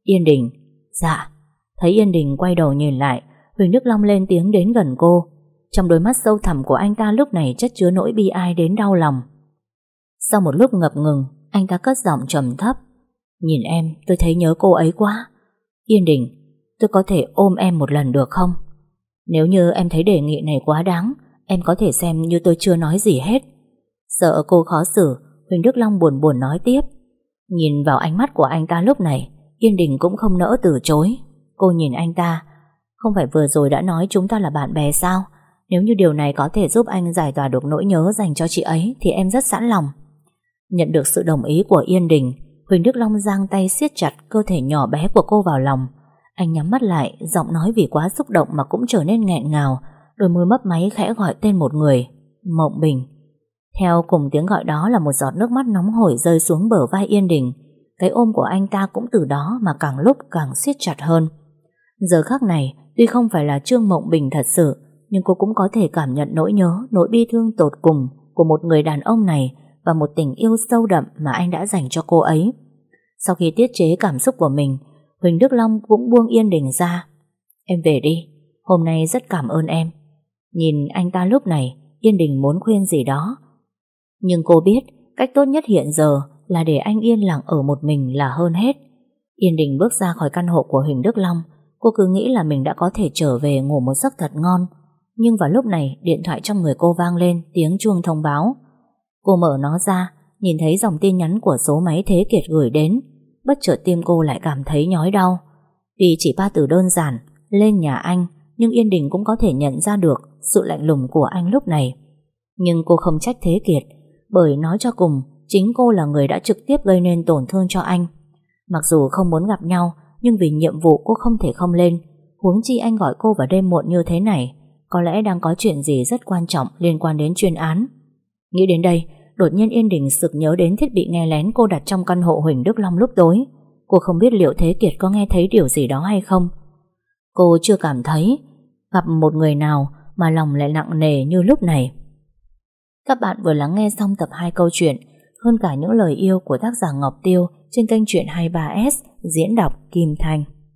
Yên Đình. Dạ. Thấy Yên Đình quay đầu nhìn lại, Huỳnh Đức Long lên tiếng đến gần cô. Trong đôi mắt sâu thẳm của anh ta lúc này chất chứa nỗi bi ai đến đau lòng. Sau một lúc ngập ngừng, anh ta cất giọng trầm thấp. Nhìn em, tôi thấy nhớ cô ấy quá. Yên Đình, tôi có thể ôm em một lần được không? Nếu như em thấy đề nghị này quá đáng, em có thể xem như tôi chưa nói gì hết. Sợ cô khó xử, Huỳnh Đức Long buồn buồn nói tiếp. Nhìn vào ánh mắt của anh ta lúc này, Yên Đình cũng không nỡ từ chối. Cô nhìn anh ta, không phải vừa rồi đã nói chúng ta là bạn bè sao? Nếu như điều này có thể giúp anh giải tỏa được nỗi nhớ dành cho chị ấy thì em rất sẵn lòng. Nhận được sự đồng ý của Yên Đình, Huỳnh Đức Long giang tay siết chặt cơ thể nhỏ bé của cô vào lòng. Anh nhắm mắt lại, giọng nói vì quá xúc động mà cũng trở nên nghẹn ngào, đôi môi mấp máy khẽ gọi tên một người, Mộng Bình. Theo cùng tiếng gọi đó là một giọt nước mắt nóng hổi rơi xuống bờ vai Yên Đình. Cái ôm của anh ta cũng từ đó mà càng lúc càng siết chặt hơn. Giờ khắc này, tuy không phải là Trương Mộng Bình thật sự, nhưng cô cũng có thể cảm nhận nỗi nhớ, nỗi bi thương tột cùng của một người đàn ông này và một tình yêu sâu đậm mà anh đã dành cho cô ấy. Sau khi tiết chế cảm xúc của mình, Huỳnh Đức Long cũng buông Yên Đình ra. Em về đi, hôm nay rất cảm ơn em. Nhìn anh ta lúc này, Yên Đình muốn khuyên gì đó. Nhưng cô biết, cách tốt nhất hiện giờ là để anh yên lặng ở một mình là hơn hết. Yên Đình bước ra khỏi căn hộ của Huỳnh Đức Long, cô cứ nghĩ là mình đã có thể trở về ngủ một giấc thật ngon. Nhưng vào lúc này, điện thoại trong người cô vang lên tiếng chuông thông báo. Cô mở nó ra, nhìn thấy dòng tin nhắn của số máy Thế Kiệt gửi đến. Bất chợt tim cô lại cảm thấy nhói đau. Vì chỉ ba từ đơn giản, lên nhà anh, nhưng Yên Đình cũng có thể nhận ra được sự lạnh lùng của anh lúc này. Nhưng cô không trách Thế Kiệt, bởi nói cho cùng, chính cô là người đã trực tiếp gây nên tổn thương cho anh. Mặc dù không muốn gặp nhau, nhưng vì nhiệm vụ cô không thể không lên. Huống chi anh gọi cô vào đêm muộn như thế này, có lẽ đang có chuyện gì rất quan trọng liên quan đến chuyên án. Nghĩ đến đây, đột nhiên Yên Đình sực nhớ đến thiết bị nghe lén cô đặt trong căn hộ Huỳnh Đức Long lúc tối. Cô không biết liệu Thế Kiệt có nghe thấy điều gì đó hay không. Cô chưa cảm thấy gặp một người nào mà lòng lại nặng nề như lúc này. Các bạn vừa lắng nghe xong tập 2 câu chuyện hơn cả những lời yêu của tác giả Ngọc Tiêu trên kênh truyện 23S diễn đọc Kim Thành.